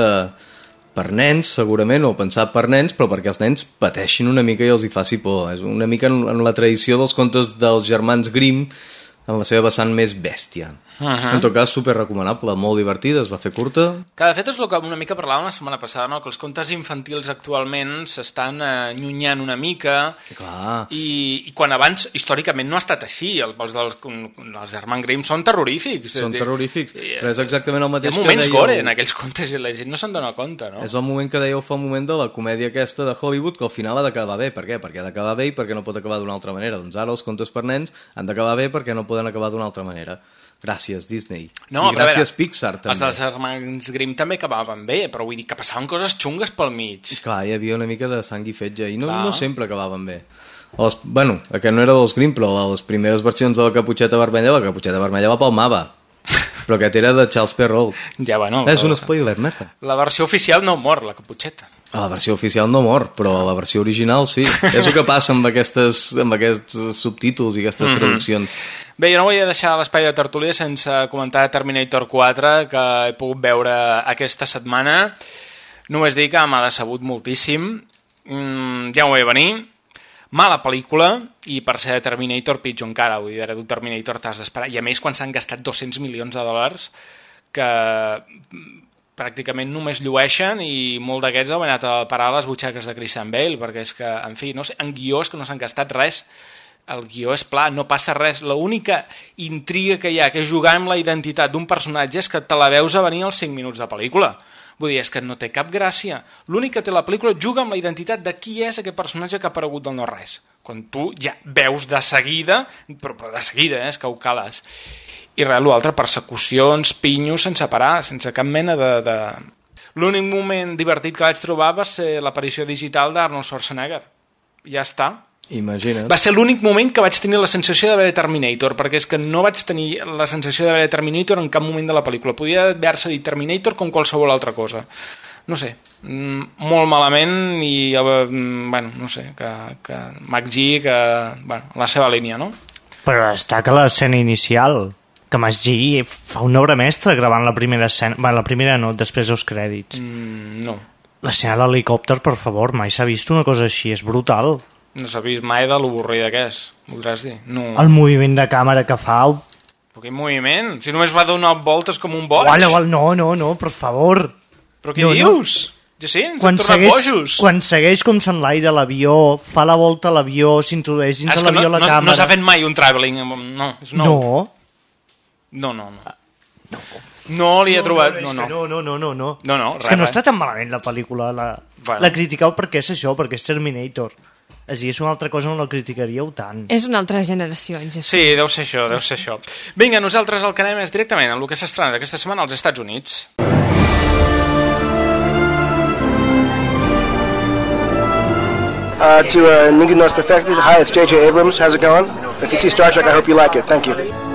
per nens segurament o pensat per nens però perquè els nens pateixin una mica i els hi faci por. És una mica en, en la tradició dels contes dels germans Grimm en la seva vessant més bèstia Ahà. en tot cas super recomanable, molt divertida es va fer curta Que de fet és el que una mica parlàvem la setmana passada, no? que els contes infantils actualment s'estan eh, allunyant una mica Clar. i, i quan abans històricament no ha estat així, el- els dels, els Herman Grimm són terrorífics. són De- terrorífics I, però és exactament el Hi mateix ha moments que dèieu... gore en aquells contes i la gent no se'n dona compte, no? És el moment que dèieu fa un moment de la comèdia aquesta de Hollywood que al final ha d'acabar bé. Per què? Perquè ha d'acabar bé i perquè no pot acabar d'una altra manera. Doncs ara els contes per nens han d'acabar bé perquè no poden acabar d'una altra manera. Gràcies, Disney. No, I gràcies, veure, Pixar, Els també. dels Hermans Grimm també acabaven bé, però vull dir que passaven coses xungues pel mig. Clar, hi havia una mica de sang i fetge i no, Clar. no sempre acabaven bé. Els, bueno, aquest no era dels Grimm, però les primeres versions de la Caputxeta Vermella, la Caputxeta Vermella la palmava. Però aquest era de Charles Perrault. Ja, bueno, És un spoiler, meta. La versió oficial no mor, la caputxeta. A la versió oficial no mor, però a la versió original sí. És el que passa amb, aquestes, amb aquests subtítols i aquestes Mhm. traduccions. Bé, jo no volia deixar l'espai de tertúlia sense comentar Terminator 4, que he pogut veure aquesta setmana. Només dir que m'ha decebut moltíssim. Mm, ja ho vaig venir. Mala pel·lícula, i per ser Terminator pitjor encara. Vull dir, ara d'un Terminator t'has d'esperar. I a més, quan s'han gastat 200 milions de dòlars, que mm, pràcticament només llueixen i molt d'aquests han anat a parar a les butxaques de Christian Bale, perquè és que, en fi, no sé, en guió és que no s'han gastat res el guió és pla, no passa res. L'única intriga que hi ha, que és jugar amb la identitat d'un personatge, és que te la veus a venir als 5 minuts de pel·lícula. Vull dir, és que no té cap gràcia. L'únic que té la pel·lícula juga amb la identitat de qui és aquest personatge que ha aparegut del no-res. Quan tu ja veus de seguida, però, però de seguida, eh, és que ho cales. I res, l'altre, persecucions, pinyos, sense parar, sense cap mena de... de... L'únic moment divertit que vaig trobar va ser l'aparició digital d'Arnold Schwarzenegger. Ja està. Imagina't. Va ser l'únic moment que vaig tenir la sensació de veure Terminator, perquè és que no vaig tenir la sensació de veure Terminator en cap moment de la pel·lícula. Podia haver-se dit Terminator com qualsevol altra cosa. No sé, mm, molt malament i, eh, mm, bueno, no sé, que, que McG, que, bueno, la seva línia, no? Però destaca l'escena inicial, que McG fa una obra mestra gravant la primera escena... Bueno, la primera no, després dels crèdits. Mm, no, L'escena de l'helicòpter, per favor, mai s'ha vist una cosa així, és brutal. no s'ha vist mai de l'avorrida que és, voldràs dir? No. El moviment de càmera que fa... El... Però quin moviment? Si només va donar voltes com un boig. Uala, uala, no, no, no, per favor. Però què No, no. dius? Ja sí, ens hem tornat segueix, bojos. quan segueix com s'enlaira l'avió, fa la volta a l'avió, s'introdueix dins que no, l'avió la no, càmera... no s'ha fet mai un travelling, no, és nou. No. No, no, no. No li he trobat... No, és no. que no, no, no, no, no. No, no, és res, que no està tan malament la pel·lícula. La, Bueno. la critiqueu perquè és això, perquè és Terminator. És a dir, és una altra cosa on la criticaríeu tant. És una altra generació, en Jesús. Sí, deu ser això, deu ser això. Vinga, nosaltres el que anem és directament en el que s'ha estrenat aquesta setmana als Estats Units. Uh, to uh, Knows Perfected, hi, it's J.J. Abrams. How's it going? If you see Star Trek, I hope you like it. Thank you.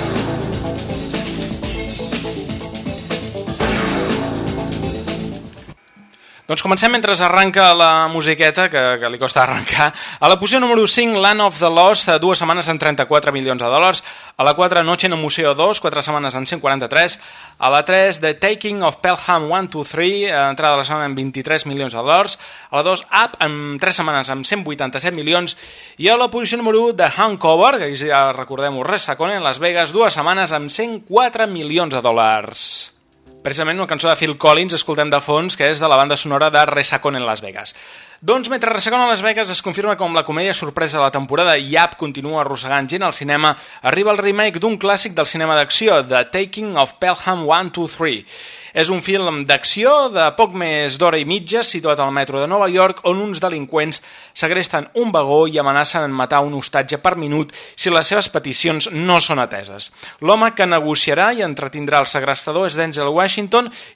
Doncs comencem mentre arranca la musiqueta, que, que li costa arrencar. A la posició número 5, Land of the Lost, dues setmanes en 34 milions de dòlars. A la 4, Noche en Museo 2, quatre setmanes en 143. A la 3, The Taking of Pelham 1, 2, 3, eh, entrada a la setmana en 23 milions de dòlars. A la 2, Up, en 3 setmanes amb 187 milions. I a la posició número 1, The Hangover, que ja recordem-ho, Resacone, en Las Vegas, dues setmanes amb 104 milions de dòlars. Precisament una cançó de Phil Collins escoltem de fons, que és de la banda sonora de Resacon en Las Vegas. Doncs mentre Resacon en Las Vegas es confirma com la comèdia sorpresa de la temporada i Up continua arrossegant gent al cinema, arriba el remake d'un clàssic del cinema d'acció, The Taking of Pelham 1, 2, 3. És un film d'acció de poc més d'hora i mitja situat al metro de Nova York on uns delinqüents segresten un vagó i amenacen en matar un hostatge per minut si les seves peticions no són ateses. L'home que negociarà i entretindrà el segrestador és Denzel Washington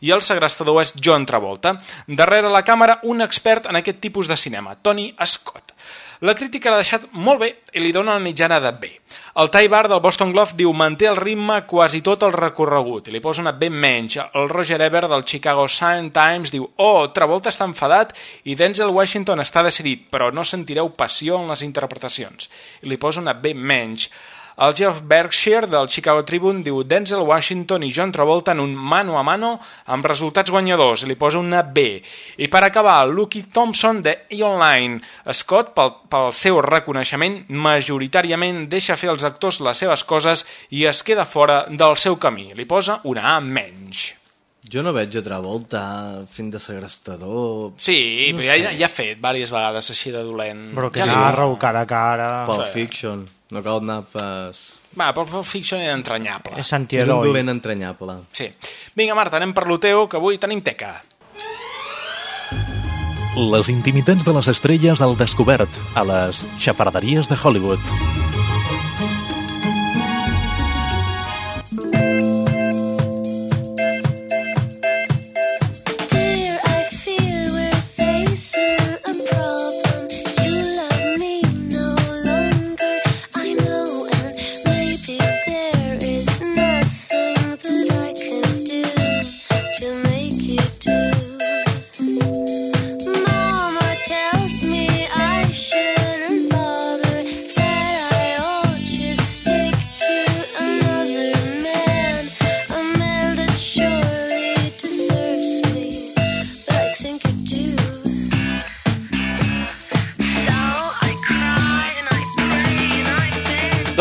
i el segrestador és John Travolta. Darrere la càmera, un expert en aquest tipus de cinema, Tony Scott. La crítica l'ha deixat molt bé i li dona una mitjana de B. El Ty Bar del Boston Globe diu manté el ritme quasi tot el recorregut i li posa una B menys. El Roger Ebert del Chicago Sun Times diu oh, Travolta està enfadat i Denzel Washington està decidit, però no sentireu passió en les interpretacions. I li posa una B menys. El Jeff Berkshire del Chicago Tribune diu Denzel Washington i John Travolta en un mano a mano amb resultats guanyadors i li posa una B. I per acabar, Lucky Thompson de E-Online. Scott, pel, pel seu reconeixement, majoritàriament deixa fer als actors les seves coses i es queda fora del seu camí. Li posa una A menys. Jo no veig a Travolta fent de segrestador... Sí, No però ja, ja, ha fet diverses vegades així de dolent. Però que ja narra cara a cara... Pulp Fiction. No cal anar pas... Va, Pulp Fiction era entranyable. És És un antiheroi. dolent entranyable. Sí. Vinga, Marta, anem per lo teu, que avui tenim teca. Les intimitats de les estrelles al descobert a les xafarderies de Hollywood.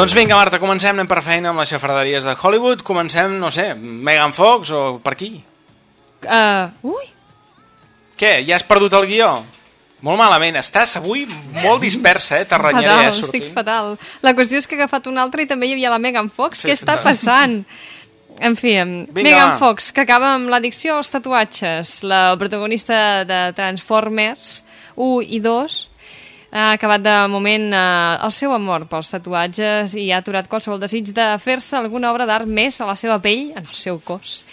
Doncs vinga, Marta, comencem, anem per feina amb les xafarderies de Hollywood. Comencem, no sé, Megan Fox o per aquí? Uh, ui, Què, ja has perdut el guió? Molt malament, estàs avui molt dispersa, eh? T'arrenyaré, fatal, eh, estic sortint. fatal. La qüestió és que he agafat una altra i també hi havia la Megan Fox. Sí, Què està passant? En fi, Vinga, Megan va. Fox, que acaba amb l'addicció als tatuatges. La protagonista de Transformers 1 i 2 ha acabat de moment eh, el seu amor pels tatuatges i ha aturat qualsevol desig de fer-se alguna obra d'art més a la seva pell, en el seu cos,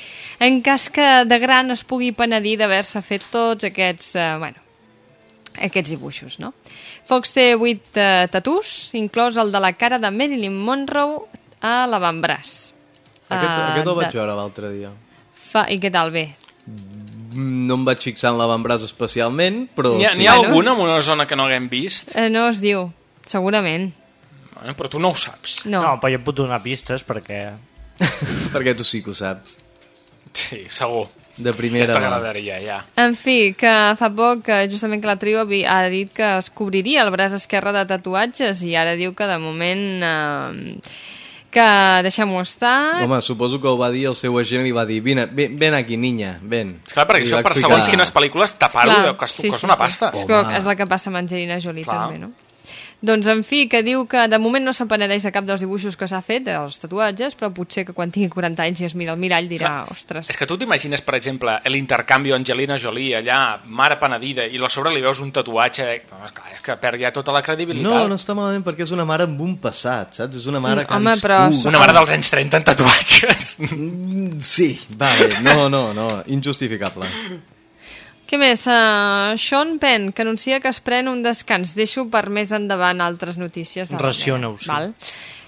en cas que de gran es pugui penedir d'haver-se fet tots aquests, eh, bueno, aquests dibuixos, no? Fox té 8 eh, tatús, inclòs el de la cara de Marilyn Monroe a l'avantbraç. Aquest, Eh, aquest el vaig de- veure l'altre dia. Fa... I què tal, bé? No em vaig fixar en l'avantbraç especialment, però N'hi ha, sí. ha alguna en una zona que no haguem vist? Eh, no es diu, segurament. Bueno, però tu no ho saps. No. no però jo et puc donar pistes perquè... Perquè tu sí que ho saps. Sí, segur. De primera Ja mà. t'agradaria, ja. En fi, que fa poc que justament que la trio ha dit que es cobriria el braç esquerre de tatuatges i ara diu que de moment eh, que deixem-ho estar Home, suposo que ho va dir el seu agent i va dir vine, ven, ven aquí, niña, ven. Esclar, perquè I això per explicar- segons quines pel·lícules tapar-ho deu costa, costa una pasta. És, que és el que passa amb Angelina Jolie Clar. també, no? Doncs, en fi, que diu que de moment no se'n penedeix de cap dels dibuixos que s'ha fet, dels tatuatges, però potser que quan tingui 40 anys i es mira al mirall dirà, ostres... És que tu t'imagines, per exemple, l'intercanvi Angelina Jolie allà, mare penedida, i a sobre li veus un tatuatge... eh, Esclar, és que perd ja tota la credibilitat. No, no està malament perquè és una mare amb un passat, saps? És una mare que Home, però- Una mare dels anys 30 en tatuatges. Sí, vale, no, no, no, injustificable. Què més? Uh, Sean Penn, que anuncia que es pren un descans. Deixo per més endavant altres notícies. Raciona-ho, sí. Val?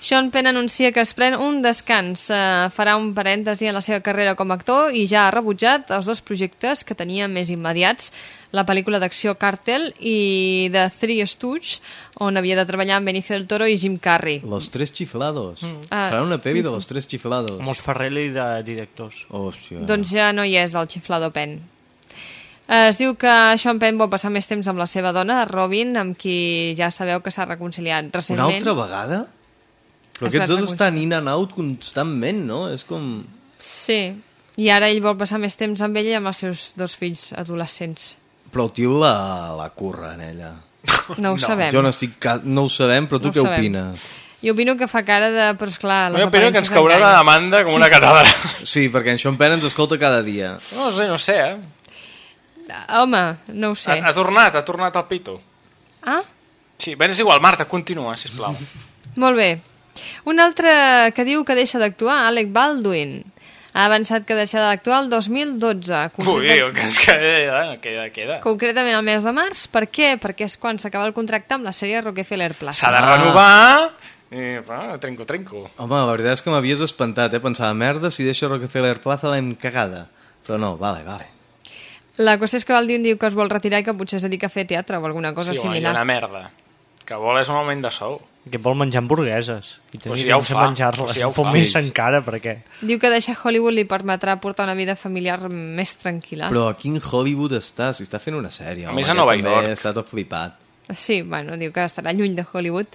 Sean Penn anuncia que es pren un descans. Uh, farà un parèntesi en la seva carrera com a actor i ja ha rebutjat els dos projectes que tenia més immediats, la pel·lícula d'acció Cartel i The Three Stooges, on havia de treballar amb Benicio del Toro i Jim Carrey. Los tres chiflados. Mm. Ah. Faran una peli de los tres chiflados. Amb els Ferrelli de directors. Hòstia. Doncs ja no hi és el xiflado Penn. Eh, Es diu que Sean Penn vol passar més temps amb la seva dona, Robin, amb qui ja sabeu que s'ha reconciliat Una recentment. altra vegada? Però Es aquests dos estan in and out constantment, no? És com... Sí, i ara ell vol passar més temps amb ella i amb els seus dos fills adolescents. Però el tio la, la curra en ella. No ho sabem. Jo no estic... Ca... No ho sabem, però tu No què sabem. opines? I opino que fa cara de... Però esclar, les Jo opino que ens caurà la demanda com una catàdra. Sí, perquè en Sean Penn ens escolta cada dia. No sé, no sé, eh? Home, no ho sé. Ha, ha tornat, ha tornat al pito. Ah, Sí, bé, és igual, Marta, continua, sisplau. molt bé. Un altre que diu que deixa d'actuar, Alec Baldwin. Ha avançat que deixarà d'actuar el 2012. Ui, concreta- que ens queda, queda, queda. Concretament el mes de març. Per què? Perquè és quan s'acaba el contracte amb la sèrie Rockefeller Plaza. S'ha de renovar... I, va, trenco, trenco. Home, la veritat és que m'havies espantat, eh? Pensava, merda, si deixo Rockefeller Plaza l'hem cagada. Però no, vale, vale. La qüestió és que Baldwin diu que es vol retirar i que potser es dedica a fer teatre o alguna cosa sí, similar. una merda. Que vol és un augment de sou. Que vol menjar hamburgueses. I tenir Pues ja ho temps de fa, menjar-les. pues ja ho Pot fa. més Sí. encara, perquè... Diu que deixar Hollywood li permetrà portar una vida familiar més tranquil·la. Però a quin Hollywood està? Si està fent una sèrie. A més, a Nova York. Està tot flipat. Sí, bueno, diu que estarà lluny de Hollywood.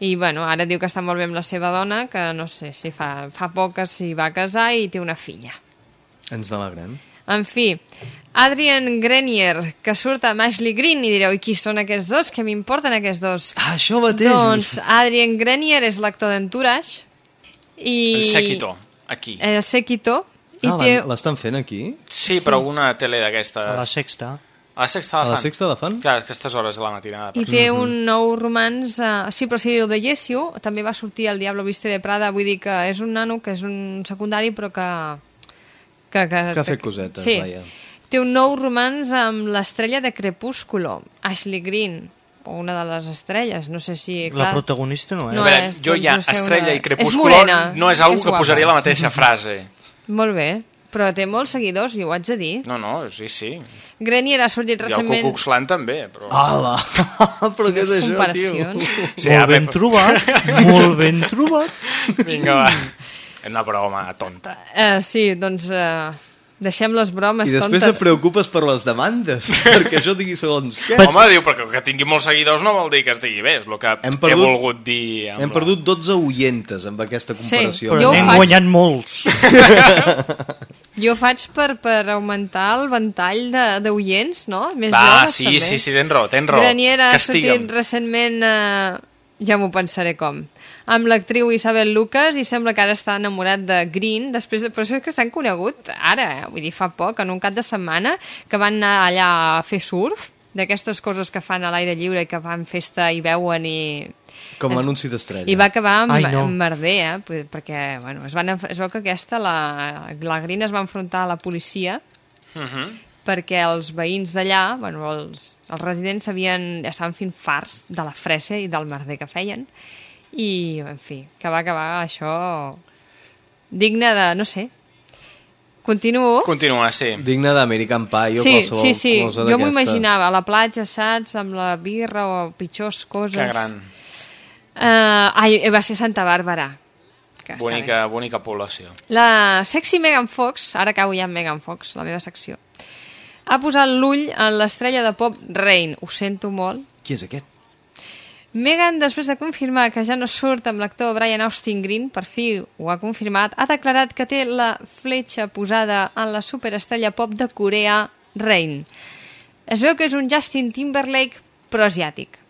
I, bueno, ara diu que està molt bé amb la seva dona, que no sé si fa, fa poc que s'hi va casar i té una filla. Ens n'alegrem. En fi, Adrian Grenier, que surt amb Ashley Green, i direu, i qui són aquests dos? Què m'importen aquests dos? Ah, això mateix! Doncs Adrian Grenier és l'actor d'Entourage. I... El Séquito, aquí. El Séquito. I Ah, té... l'estan fent aquí? Sí, però una tele d'aquesta... A la sexta. A la sexta A la la fan. sexta la fan? Clar, aquestes hores de la matinada. I té un nou romanç... Uh, sí, però si el veiéssiu, també va sortir El Diablo Viste de Prada, vull dir que és un nano que és un secundari, però que... Que, que, Que ha fet cosetes, sí. vaja. Té un nou romanç amb l'estrella de Crepúsculo, Ashley Green, o una de les estrelles, no sé si... La Clar, protagonista no és. No a veure, és, jo doncs ja, no sé, Estrella una- i és Crepúsculo morena, no és algo és que guapa. posaria la mateixa frase. Molt bé, però té molts seguidors, i ho haig de dir. No, no, sí, sí. Grenier ha sortit I el recentment... Ku Klux Klan també, però... Hola! però què és això, tio? Sí, molt a ben trobat, molt ben trobat. Vinga, va. És una broma tonta. Uh, sí, doncs... Uh, Deixem les bromes I després tontes. et preocupes per les demandes, perquè això digui segons què. Home, diu, perquè que tingui molts seguidors no vol dir que es digui bé, és el que Hem he perdut- volgut dir. Hem la- perdut 12 oientes amb aquesta comparació. Però Jo ho n'hem faig- guanyat molts. Jo ho faig per, per augmentar el ventall de- d'oients, no? Més Va, joves, sí, també. sí, sí, tens raó, tens raó. Granier ha sortit recentment, eh, ja m'ho pensaré com, amb l'actriu Isabel Lucas i sembla que ara està enamorat de Green, després de, però és que s'han conegut ara, eh, vull dir, fa poc, en un cap de setmana, que van anar allà a fer surf, d'aquestes coses que fan a l'aire lliure i que fan festa i veuen i... Com Es- anunci d'estrella. I va acabar amb, Ai, no. amb merder, eh? perquè bueno, es, van, es veu que aquesta, la, la Green es va enfrontar a la policia Mhm. Perquè els veïns d'allà, bueno, els, els residents havien, estaven fent farts de la fressa i del merder que feien i, en fi, que va acabar això digne de, no sé, continuo. Continua, sí. Digne d'American Pie o Sí, qualsevol sí, sí, cosa jo m'ho imaginava, a la platja, saps, amb la birra o pitjors coses. Que gran. Uh, ai, va ser Santa Bàrbara. Que. Bonica, bonica població. La sexy Megan Fox, ara acabo ja amb Megan Fox, la meva secció, ha posat l'ull en l'estrella de pop Rain. Ho sento molt. Qui és aquest? Megan, després de confirmar que ja no surt amb l'actor Brian Austin Green, per fi ho ha confirmat, ha declarat que té la fletxa posada en la superestrella pop de Corea, Rain. Es veu que és un Justin Timberlake, però asiàtic.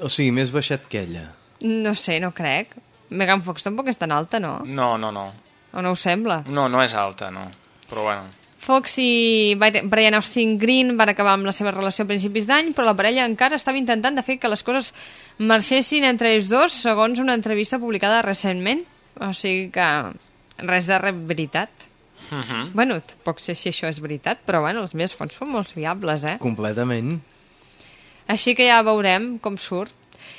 O sigui, més baixet que ella. No sé, no crec. Megan Fox tampoc és tan alta, no? No, no, no. O no ho sembla? No, no és alta, no. Però bueno. Fox i Brian Austin Green van acabar amb la seva relació a principis d'any, però la parella encara estava intentant de fer que les coses marxessin entre ells dos, segons una entrevista publicada recentment. O sigui que res de re veritat. Uh -huh. Bueno, tampoc sé si això és veritat, però bueno, les meves fonts són molt fiables, eh? Completament. Així que ja veurem com surt.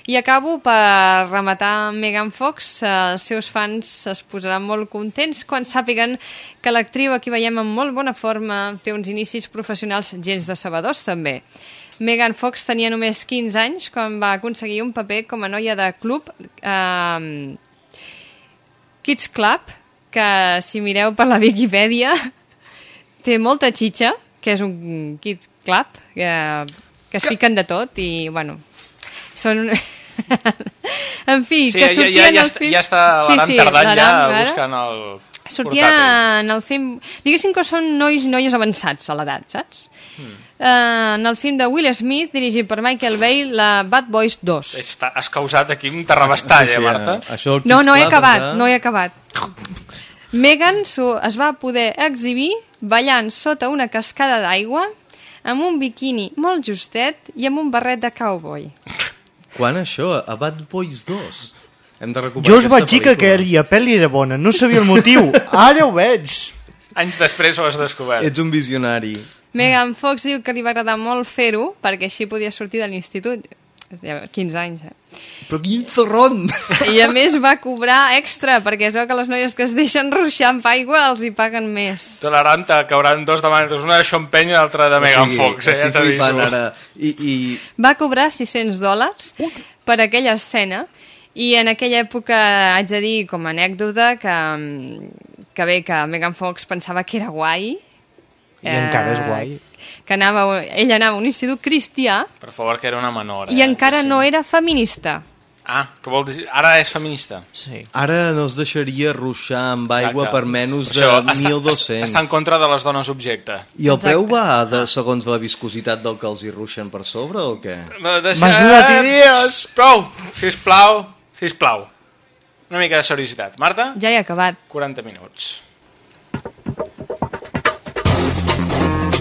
I acabo per rematar Megan Fox. Eh, Els seus fans es posaran molt contents quan sàpiguen que l'actriu aquí veiem en molt bona forma té uns inicis professionals gens decebedors també. Megan Fox tenia només 15 anys quan va aconseguir un paper com a noia de club eh, Kids Club, que si mireu per la Viquipèdia té molta xitxa, que és un Kids Club, que, que es fiquen de tot i, bueno, són... en fi, Sí, que ja, ja, sortien ja, al està, film... ja està l'Aran tardant ja l'Aran, ara. buscant el Sortia portàtil. en el film... Diguéssim que són nois i noies avançats a l'edat, saps? Hmm. Eh, en el film de Will Smith, dirigit per Michael Bay, la Bad Boys 2. Està, has causat aquí un terrabastall, Sí, sí, eh, Marta? eh, Això No, no he acabat, eh? no he acabat. Megan es va poder exhibir ballant sota una cascada d'aigua amb un biquini molt justet i amb un barret de cowboy. Quan això? A Bad Boys 2? Hem de recuperar Jo us vaig dir que aquella pel·li era bona, no sabia el motiu. Ara ho veig. Anys després ho has descobert. Ets un visionari. Megan Fox diu que li va agradar molt fer-ho perquè així podia sortir de l'institut. Ja, 15 anys, eh? Però quin zorron! I a més va cobrar extra, perquè es veu que les noies que es deixen ruixar amb aigua els hi paguen més. De l'Aran te cauran dos demandes, una de Sean Penn i l'altra de Megan Fox, eh? Ja t'aviso. ara. I, i Va cobrar 600 dòlars per aquella escena i en aquella època haig de dir com a anècdota que, que bé, que Megan Fox pensava que era guai. I encara és guai. Que anava, ella anava a un institut cristià Per favor, que era una menor, eh? i encara no era feminista. Ah, què vol dir? Ara és feminista. Sí. ara no es deixaria ruixar amb aigua Exacte. per menys de Això, està- 1.200. Està en contra de les dones objecte. I el preu Exacte. va de, segons la viscositat del que els hi ruixen per sobre o què? De, de, M'has donat idees. Prou, sisplau, sisplau. Una mica de seriositat. Marta, Ja he acabat. 40 minuts.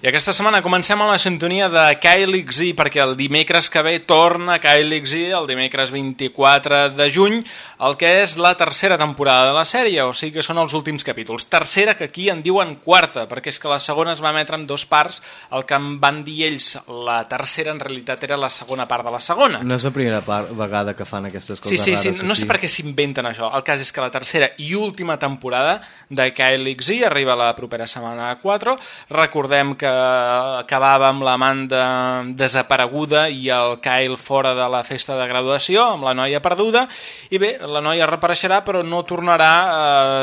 I aquesta setmana comencem a la sintonia de Kyle XZ perquè el dimecres que ve torna Kyle XZ, el dimecres 24 de juny, el que és la tercera temporada de la sèrie, o sigui que són els últims capítols. Tercera que aquí en diuen quarta, perquè és que la segona es va emetre en dos parts, el que em van dir ells, la tercera en realitat era la segona part de la segona. No és la primera part, vegada que fan aquestes coses Sí, sí, sí, rares no sé per què s'inventen això. El cas és que la tercera i última temporada de Kyle XZ arriba la propera setmana 4. Recordem que acabava amb l'Amanda desapareguda i el Kyle fora de la festa de graduació, amb la noia perduda, i bé, la noia reapareixerà però no tornarà,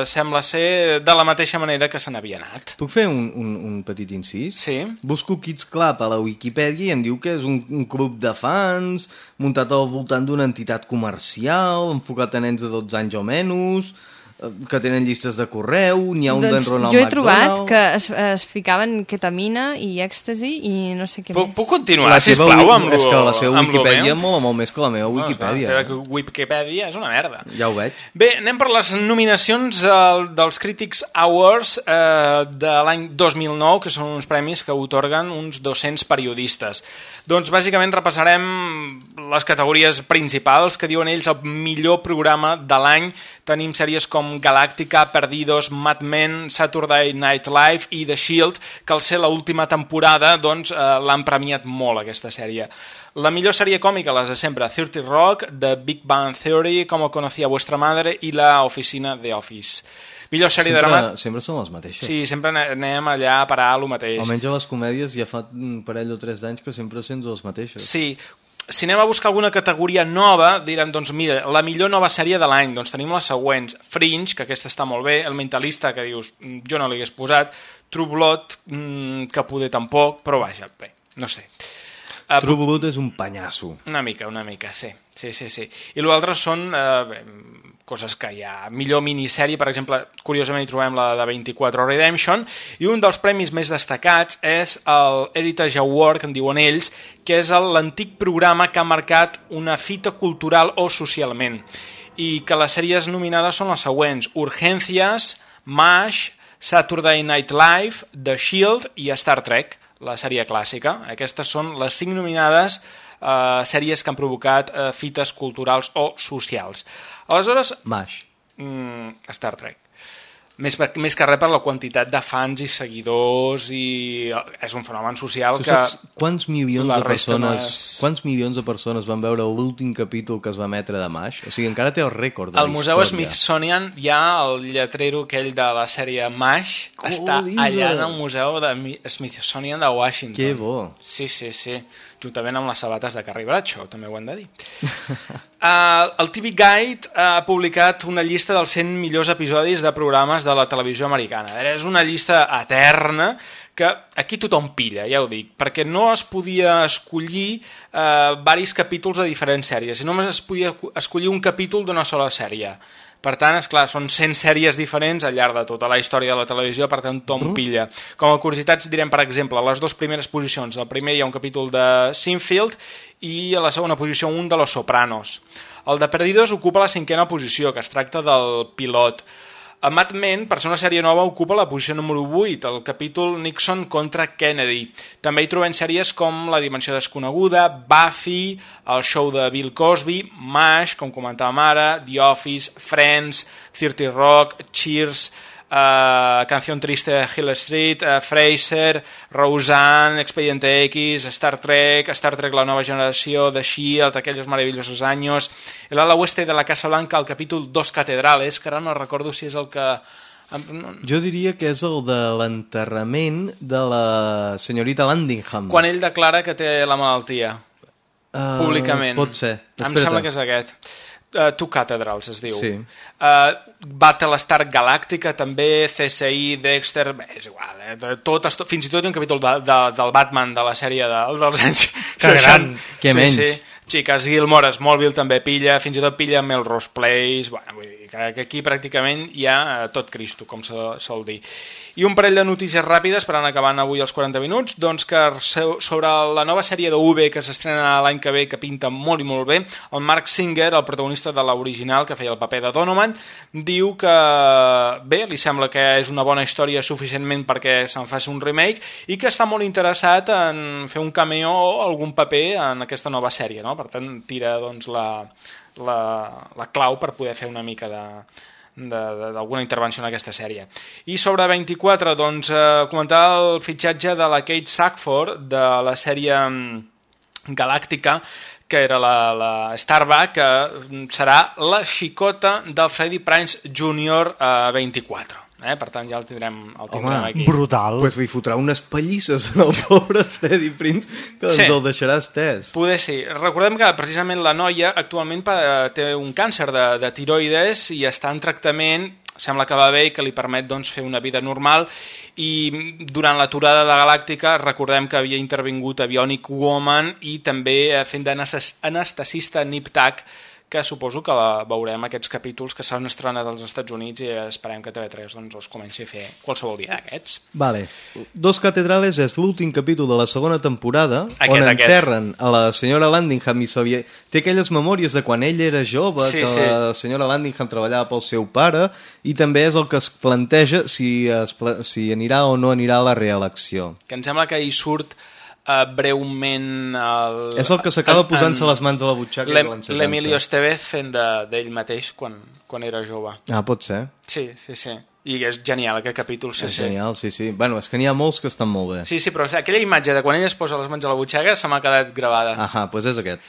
eh, sembla ser, de la mateixa manera que se n'havia anat. Puc fer un, un, un petit incís? Sí. Busco Kids Club a la Wikipedia i em diu que és un, un club de fans muntat al voltant d'una entitat comercial, enfocat a nens de 12 anys o menys, que tenen llistes de correu, n'hi ha un d'en Doncs Ronald jo he trobat que es, es ficaven ketamina i èxtasi i no sé què Puc, més. puc continuar, La seva sisplau, amb és lo- que la seva Wikipedia mola molt més que la meva No, Wikipedia. la teva Wikipedia és una merda. Ja ho veig. Bé, anem per les nominacions eh, dels Critics Awards eh, de l'any 2009, que són uns premis que otorguen uns 200 periodistes. Doncs bàsicament repassarem les categories principals que diuen ells el millor programa de l'any. Tenim sèries com Galàctica, Perdidos, Mad Men, Saturday Night Live i The Shield, que al ser l'última temporada doncs, eh, l'han premiat molt aquesta sèrie. La millor sèrie còmica, les de sempre, 30 Rock, The Big Bang Theory, Com conocía vuestra madre i La oficina de Office. Millor sèrie de drama... sempre, sempre són les mateixes. Sí, sempre ane- anem allà a parar lo mateix. Almenys a les comèdies ja fa un parell o tres d'anys que sempre sents les mateixes. Sí, si anem a buscar alguna categoria nova, direm, doncs mira, la millor nova sèrie de l'any, doncs tenim les següents. Fringe, que aquesta està molt bé, El Mentalista, que dius, "Mm, jo no l'hagués posat, True Blood, mm, que poder tampoc, però vaja, bé, no sé. Uh, True Blood és un panyasso. Una mica, una mica, sí. Sí, sí, sí. I l'altre són eh, coses que hi ha. Millor minissèrie, per exemple, curiosament hi trobem la de 24 Redemption, i un dels premis més destacats és el Heritage Award, que en diuen ells, que és l'antic programa que ha marcat una fita cultural o socialment, i que les sèries nominades són les següents. Urgències, MASH, Saturday Night Live, The Shield i Star Trek, la sèrie clàssica. Aquestes són les cinc nominades eh, sèries que han provocat eh, fites culturals o socials. Aleshores... MASH. Mm, Star Trek. Més, per, més que res per la quantitat de fans i seguidors i eh, és un fenomen social Tu que... quants milions, de persones, és- quants milions de persones van veure l'últim capítol que es va emetre de MASH? O sigui, encara té el rècord de Al Museu. Smithsonian hi ha el lletrero aquell de la sèrie MASH, està allà en el Museu de Mi- Smithsonian de Washington. Que bo. Sí, sí, sí. Juntament amb les sabates de Carrie Bradshaw, també ho hem de dir. Uh, el TV Guide ha publicat una llista dels 100 millors episodis de programes de la televisió americana. És una llista eterna que aquí tothom pilla, ja ho dic, perquè no es podia escollir eh, varis capítols de diferents sèries, només es podia escollir un capítol d'una sola sèrie. Per tant, és clar, són 100 sèries diferents al llarg de tota la història de la televisió, per tant, tothom pilla. Com a curiositats direm, per exemple, les dues primeres posicions. Al primer hi ha un capítol de Sinfield i a la segona posició un de Los Sopranos. El de Perdidos ocupa la cinquena posició, que es tracta del pilot. A Mad Men, per ser una sèrie nova, ocupa la posició número 8, el capítol Nixon contra Kennedy. També hi trobem sèries com La dimensió desconeguda, Buffy, el show de Bill Cosby, MASH, com comentàvem ara, The Office, Friends, 30 Rock, Cheers, uh, Canción Triste Hill Street, uh, Fraser, Roseanne, Expediente X, Star Trek, Star Trek La nova generació, The Shield, Aquellos maravillosos años, El ala oeste de la Casa Blanca, el capítol Dos catedrales, que ara no recordo si és el que... Jo diria que és el de l'enterrament de la senyorita Landingham. Quan ell declara que té la malaltia, Uh, públicament. Pot ser. Em Espera't. sembla que és aquest. Uh, Two Cathedrals es diu. Sí. Uh, Battlestar Galàctica també, CSI, Dexter, bé, és igual, eh? tot, esto- fins i tot hi ha un capítol de, de, del Batman de la sèrie de, dels anys Que gran. 60. Què sí, menys. Sí. Xiques, Gilmore, Smallville també pilla, fins i tot pilla Melrose Place, bueno, vull dir que, aquí pràcticament hi ha eh, tot Cristo, com se sol dir. I un parell de notícies ràpides per anar acabant avui els 40 minuts, doncs que sobre la nova sèrie de UV que s'estrena l'any que ve, que pinta molt i molt bé, el Mark Singer, el protagonista de l'original, que feia el paper de Donovan, diu que bé, li sembla que és una bona història suficientment perquè se'n faci un remake i que està molt interessat en fer un cameo o algun paper en aquesta nova sèrie, no? Per tant, tira doncs, la, la, la clau per poder fer una mica de, d'alguna intervenció en aquesta sèrie. I sobre 24, doncs, eh, comentar el fitxatge de la Kate Sackford de la sèrie mm, Galàctica, que era la, la Starbuck, que serà la xicota del Freddie Prinze Jr. a 24. Eh? Per tant, ja el tindrem, el tindrem Home, aquí. brutal. Pues li fotrà unes pallisses al pobre Freddy Prince que Sí. ens el deixarà estès. Poder sí. Recordem que precisament la noia actualment pa- té un càncer de, de tiroides i està en tractament, sembla que va bé i que li permet doncs, fer una vida normal i durant l'aturada de Galàctica recordem que havia intervingut a Bionic Woman i també eh, fent d'anestesista Nip Tuck que suposo que la veurem aquests capítols que s'han estrenat als Estats Units i esperem que TV3 doncs, els comenci a fer qualsevol dia d'aquests. Vale. Dos catedrales és l'últim capítol de la segona temporada Aquest, on aquest. enterren a la senyora Landingham i s'havia... té aquelles memòries de quan ell era jove, Sí, que sí. la senyora Landingham treballava pel seu pare i també és el que es planteja si, es, pla- si anirà o no anirà a la reelecció. Que em sembla que hi surt uh, breument el... És el que s'acaba posant-se en- les mans a la butxaca. L'Emilio Estevez fent de- d'ell mateix quan, quan era jove. Ah, pot ser. Sí, sí, sí. I és genial aquest capítol, sí, és sí. genial, sí, sí. Bueno, és que n'hi ha molts que estan molt bé. Sí, sí, però aquella imatge de quan ell es posa les mans a la butxaca se m'ha quedat gravada. Ahà, doncs pues és aquest.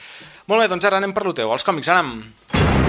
Molt bé, doncs ara anem per lo teu, els còmics, anem.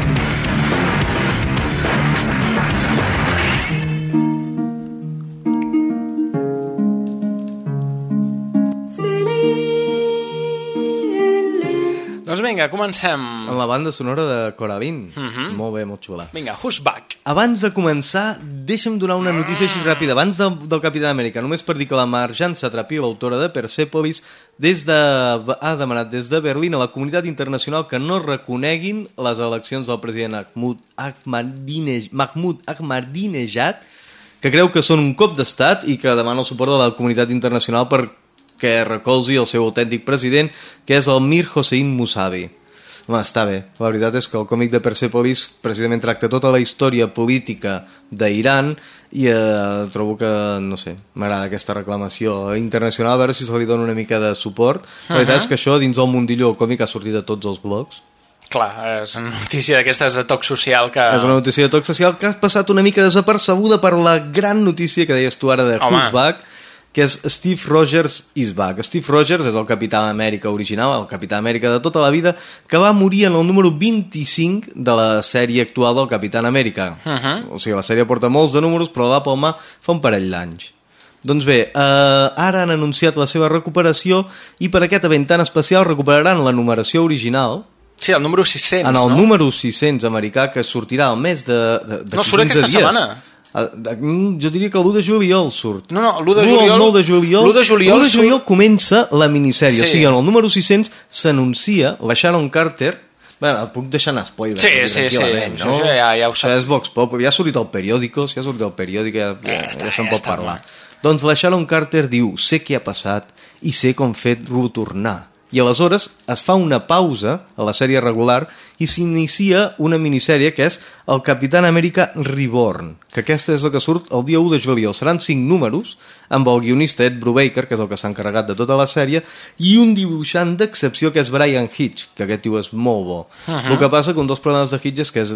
Doncs vinga, comencem. En la banda sonora de Coravin. Mhm. Molt bé, molt xula. Vinga, who's back? Abans de començar, deixa'm donar una notícia així ràpida. Abans del, del Capità Amèrica, només per dir que la Marjan Satrapi, l'autora de Persepolis, des de, ha demanat des de Berlín a la comunitat internacional que no reconeguin les eleccions del president Ahmad Ahmadine- Mahmoud Ahmadinejad, que creu que són un cop d'estat i que demana el suport de la comunitat internacional per que recolzi el seu autèntic president, que és el Mir Hossein Mousavi. Home, està bé. La veritat és que el còmic de Persepolis precisament tracta tota la història política d'Iran i eh, trobo que, no sé, m'agrada aquesta reclamació internacional, a veure si se li dona una mica de suport. La veritat Ahà. és que això, dins del mundillo còmic, ha sortit a tots els blogs. Clar, és una notícia d'aquestes de toc social que... És una notícia de toc social que ha passat una mica desapercebuda per la gran notícia que deies tu ara de Home. Who's Back, que és Steve Rogers is back. Steve Rogers és el Capità Amèrica original, el Capità Amèrica de tota la vida, que va morir en el número 25 de la sèrie actual del Capità Amèrica. Uh -huh. O sigui, la sèrie porta molts de números, però la va palmar fa un parell d'anys. Doncs bé, eh, ara han anunciat la seva recuperació i per aquest event tan especial recuperaran la numeració original, Sí, el número 600, en el no? número 600 americà que sortirà al mes de, de, de No, surt 15 aquesta dies. setmana. Ah, mm, Jo diria que l'1 de juliol surt. No, no, l'1 de L'1 juliol- 9 de juliol, l'1 de juliol l'1 de juliol surt- comença la minissèrie. Sí. O sigui, en el número 600 s'anuncia la Sharon Carter Bueno, puc deixar anar spoilers. Sí, sí, sí, tranquil·lament, això ja- ja ho Això és Vox Pop, ja ha sortit al periòdico, si ha sortit al periòdic ja, ja, ja, ja se'n pot parlar. Doncs la Sharon Carter diu, sé què ha passat i sé com fer-lo tornar. I aleshores es fa una pausa a la sèrie regular i s'inicia una minissèrie que és el Capitán Amèrica Reborn, que aquesta és la que surt el dia 1 de juliol. Seran 5 números amb el guionista Ed Brubaker, que és el que s'ha encarregat de tota la sèrie, i un dibuixant d'excepció que és Brian Hitch, que aquest tio és molt bo. Uh Ahà. El que passa que un dels problemes de Hitch és que és,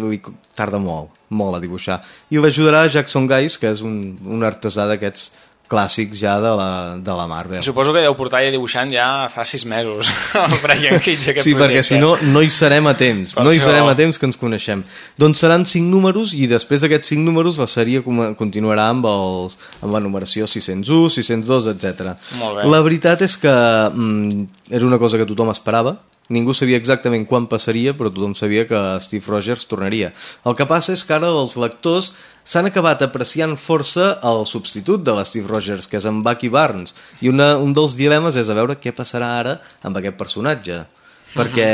tarda molt, molt a dibuixar. I l'ajudarà Jackson Guys, que és un, un artesà d'aquests clàssics ja de la, de la Marvel. Suposo que deu portar ja dibuixant ja fa sis mesos el Brian Hitch, aquest Sí, perquè si no, no hi serem a temps. Per no hi serem a temps que ens coneixem. Doncs seran cinc números i després d'aquests cinc números la sèrie continuarà amb, els, amb la numeració 601, 602, etc. Molt bé. La veritat és que mm, era una cosa que tothom esperava. Ningú sabia exactament quan passaria, però tothom sabia que Steve Rogers tornaria. El que passa és que ara els lectors s'han acabat apreciant força el substitut de l'Steve Rogers, que és en Bucky Barnes. I una, un dels dilemes és a veure què passarà ara amb aquest personatge. Perquè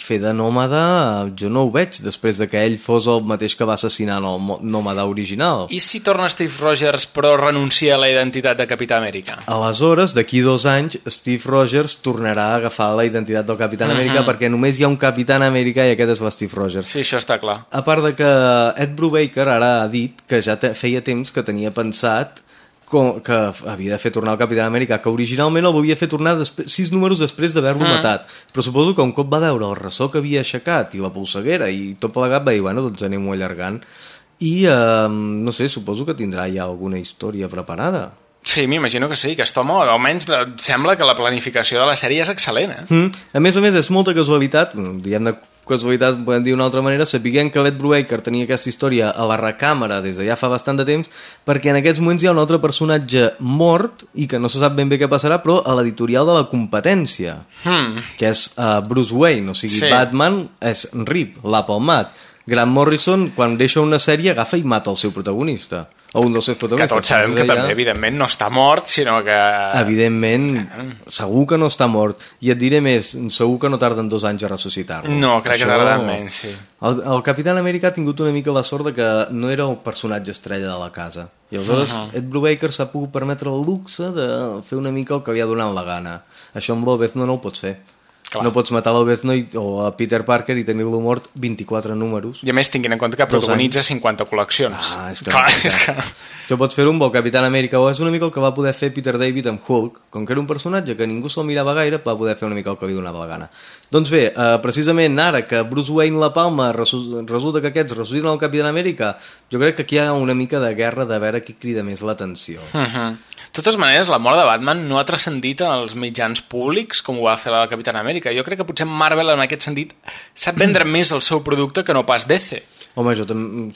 fer de nòmada jo no ho veig després de que ell fos el mateix que va assassinar el nòmada original. I si torna Steve Rogers però renuncia a la identitat de Capità Amèrica? Aleshores, d'aquí dos anys, Steve Rogers tornarà a agafar la identitat del Capitán Amèrica Mhm. perquè només hi ha un Capitán Amèrica i aquest és l'Steve Rogers. Sí, això està clar. A part de que Ed Brubaker ara ha dit que ja feia temps que tenia pensat com, que havia de fer tornar el Capitán Amèrica, que originalment el volia fer tornar sis números després d'haver-lo Mm. matat. Però suposo que un cop va veure el ressò que havia aixecat i la polseguera i tot plegat va dir, bueno, doncs anem-ho allargant. I, eh, no sé, suposo que tindrà ja alguna història preparada. Sí, m'imagino que sí, que aquest home, almenys de, sembla que la planificació de la sèrie és excel·lent, eh? Mm. A més a més, és molta casualitat, mm, diguem de casualitat, podem dir d'una altra manera, sapiguem que Beth Brubaker tenia aquesta història a la recàmera des de ja fa bastant de temps, perquè en aquests moments hi ha un altre personatge mort i que no se sap ben bé què passarà, però a l'editorial de la competència, Hmm. que és uh, Bruce Wayne, o sigui, sí. Batman és Rip, l'ha palmat. Grant Morrison, quan deixa una sèrie, agafa i mata el seu protagonista, o un dels seus Que protagonistes. tots sabem que també, evidentment, no està mort, sinó que... Evidentment, segur que no està mort. I et diré més, segur que no tarden dos anys a ressuscitar-lo. No, crec que tardaran menys, sí. El, el Capitán Amèrica ha tingut una mica la sort de que no era el personatge estrella de la casa. I aleshores Ahà. Ed Brubaker s'ha pogut permetre el luxe de fer una mica el que havia donat la gana. Això amb l'Obezno no ho pots fer. Clar. No pots matar l'Obezno o a Peter Parker i tenir-lo mort 24 números. I a més, tinguin en compte que protagonitza 50 col·leccions. Ah, és que Clar, no, és que... Això pots fer un bon Capitán Amèrica o és una mica el que va poder fer Peter David amb Hulk com que era un personatge que ningú se'l mirava gaire va poder fer una mica el que li donava la gana doncs bé, eh, precisament ara que Bruce Wayne la palma resu- resulta que aquests ressusciten el Capitán Amèrica jo crec que aquí hi ha una mica de guerra de veure qui crida més l'atenció Uh -huh. De totes maneres, la mort de Batman no ha transcendit als mitjans públics com ho va fer la de Capitán Amèrica. Jo crec que potser Marvel, en aquest sentit, sap vendre més el seu producte que no pas DC. Home, jo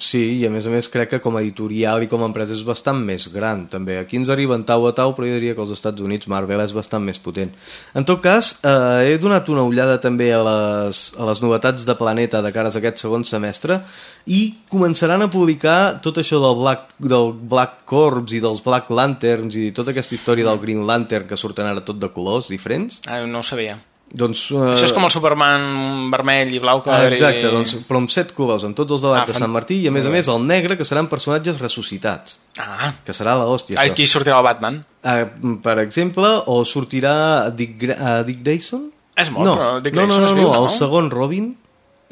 sí, i a més a més crec que com a editorial i com a empresa és bastant més gran, també. Aquí ens arriben tau a tau, però jo diria que als Estats Units Marvel és bastant més potent. En tot cas, eh, he donat una ullada també a les, a les novetats de Planeta de cares a aquest segon semestre i començaran a publicar tot això del Black, del Black Corps i dels Black Lanterns i tota aquesta història del Green Lantern que surten ara tot de colors diferents. Ah, no ho sabia. Doncs, eh, Això és com el Superman vermell i blau que Ah, exacte, doncs, però amb set colors, amb tots els de l'arc Ah, de Sant Martí i a més a Molt més el negre, que seran personatges ressuscitats. Ah. Que serà la hòstia. això. Aquí sortirà el Batman. Eh, per exemple, o sortirà Dick, Gra uh, Dick Grayson? És mort, no. però Dick no, no, Grayson no, és no, viu, no? el segon Robin.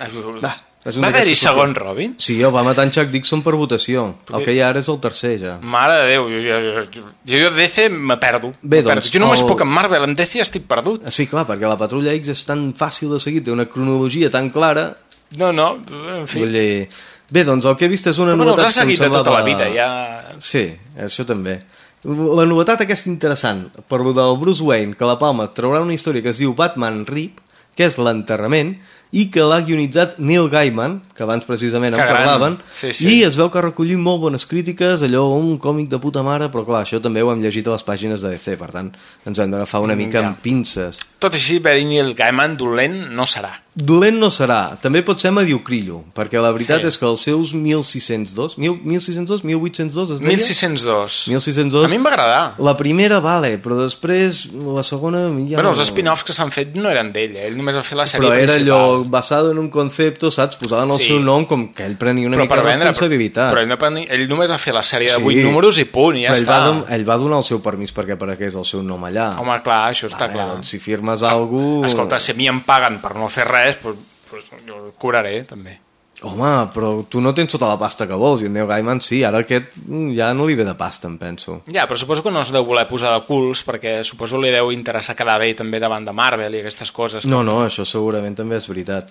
Ah, Va, haver-hi que segon Robin? Sí, el va matar en Chuck Dixon per votació. El que hi ha ara és el tercer, ja. Mare de Déu, jo, jo, jo, jo, jo DC me perdo. Bé, Me perdo. doncs, Jo només el- puc amb Marvel, amb DC estic perdut. Sí, clar, perquè la Patrulla X és tan fàcil de seguir, té una cronologia tan clara... No, no, en fi. Vull dir... Bé, doncs el que he vist és una Però novetat... els ha seguit de tota la vida, ja... Sí, això també. La novetat aquesta interessant, per lo del Bruce Wayne, que la Palma traurà una història que es diu Batman Rip, que és l'enterrament, i que l'ha guionitzat Neil Gaiman, que abans precisament Que en parlaven, Sí, sí. i es veu que ha recollit molt bones crítiques, allò, un còmic de puta mare, però clar, això també ho hem llegit a les pàgines de DC, per tant, ens hem d'agafar una Mm, mica ja. amb pinces. Tot així, Berini el Gaiman dolent no serà. Dolent no serà, també pot ser mediocrillo, perquè la veritat Sí. és que els seus 1602, 1000, 1602, 1802 es deia? 1602. 1602. A mi em va agradar. La primera, vale, però després la segona... Ja bueno, no... els spin-offs que s'han fet no eren d'ell, eh? ell només va fer la sèrie Però era principal. allò basado en un concepte, saps? Posaven el Sí. seu nom com que ell prenia una però mica de vendre, però, responsabilitat. però ell, no, preni- ell només va fer la sèrie de Sí. 8 números i punt, i ja Però ell està. va, ell va donar el seu permís perquè aparegués el seu nom allà. Home, clar, això està Vale, clar. Doncs si firmes algú... Escolta, si a mi em paguen per no fer res, doncs, doncs jo el cobraré, també. Home, però tu no tens tota la pasta que vols, i en Neil Gaiman sí, ara aquest mm, ja no li ve de pasta, em penso. Ja, però suposo que no es deu voler posar de culs, perquè suposo li deu interessar quedar bé també davant de Marvel i aquestes coses. No, no, això segurament també és veritat.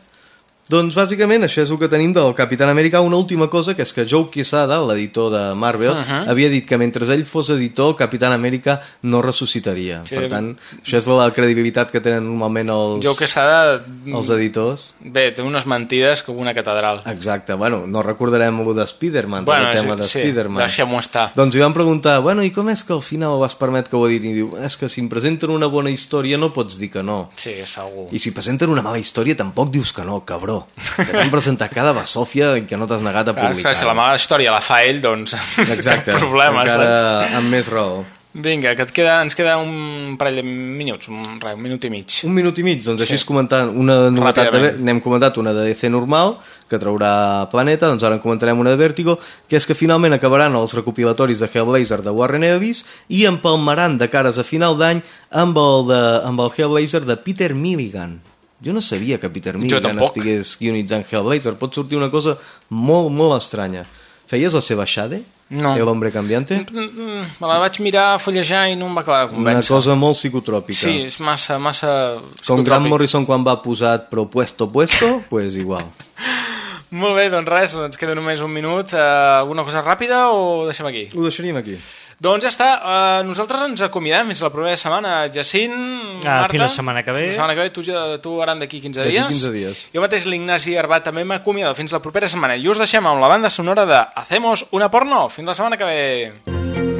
Doncs bàsicament això és el que tenim del Capitán Amèrica. Una última cosa, que és que Joe Quesada, l'editor de Marvel, Uh -huh. havia dit que mentre ell fos editor, Capitán Amèrica no ressuscitaria. Sí. per tant, això és la credibilitat que tenen normalment els, Jo que s'ha de... els editors. Bé, té unes mentides com una catedral. Exacte, bueno, no recordarem el de Spider-Man, Bueno, el tema sí, de sí, Spider-Man. deixem-ho estar. Doncs li van preguntar, bueno, i com és que al final vas permet que ho editi? I diu, és que si em presenten una bona història no pots dir que no. Sí, segur. I si presenten una mala història tampoc dius que no, cabró. Que t'han presentat cada basòfia que no t'has negat a Clar, publicar. si la mala història la fa ell, doncs Exacte, problema. encara amb més raó. Vinga, que et queda, ens queda un parell de minuts, un, res, un minut i mig. Un minut i mig, doncs Sí. així comentant una novetat, de, n'hem comentat una de DC normal, que traurà Planeta, doncs ara en comentarem una de Vértigo, que és que finalment acabaran els recopilatoris de Hellblazer de Warren Ellis i empalmaran de cares a final d'any amb, el de, amb el Hellblazer de Peter Milligan. Jo no sabia que Peter Milligan estigués guionitzant Hellblazer. Pot sortir una cosa molt, molt estranya. Feies la seva Shade? No. El hombre cambiante? Mm, Me la vaig mirar a fullejar i no em va acabar de Una convèncer. cosa molt psicotròpica. Sí, és massa, massa... Com Grant. Morrison quan va posat però puesto, puesto, pues igual. Molt bé, doncs res, ens queda només un minut. Uh, alguna cosa ràpida o deixem aquí? Ho deixaríem aquí. Doncs ja està, uh, nosaltres ens acomiadem fins la propera setmana. Jacint, Ah, Marta... fins la setmana que ve. Fins la setmana que ve, tu, ja- tu ara d'aquí 15 D'aquí dies. 15 dies. Jo mateix, l'Ignasi Arbat, també m'acomiado fins la propera setmana. I us deixem amb la banda sonora de Hacemos una porno. Fins la setmana que ve.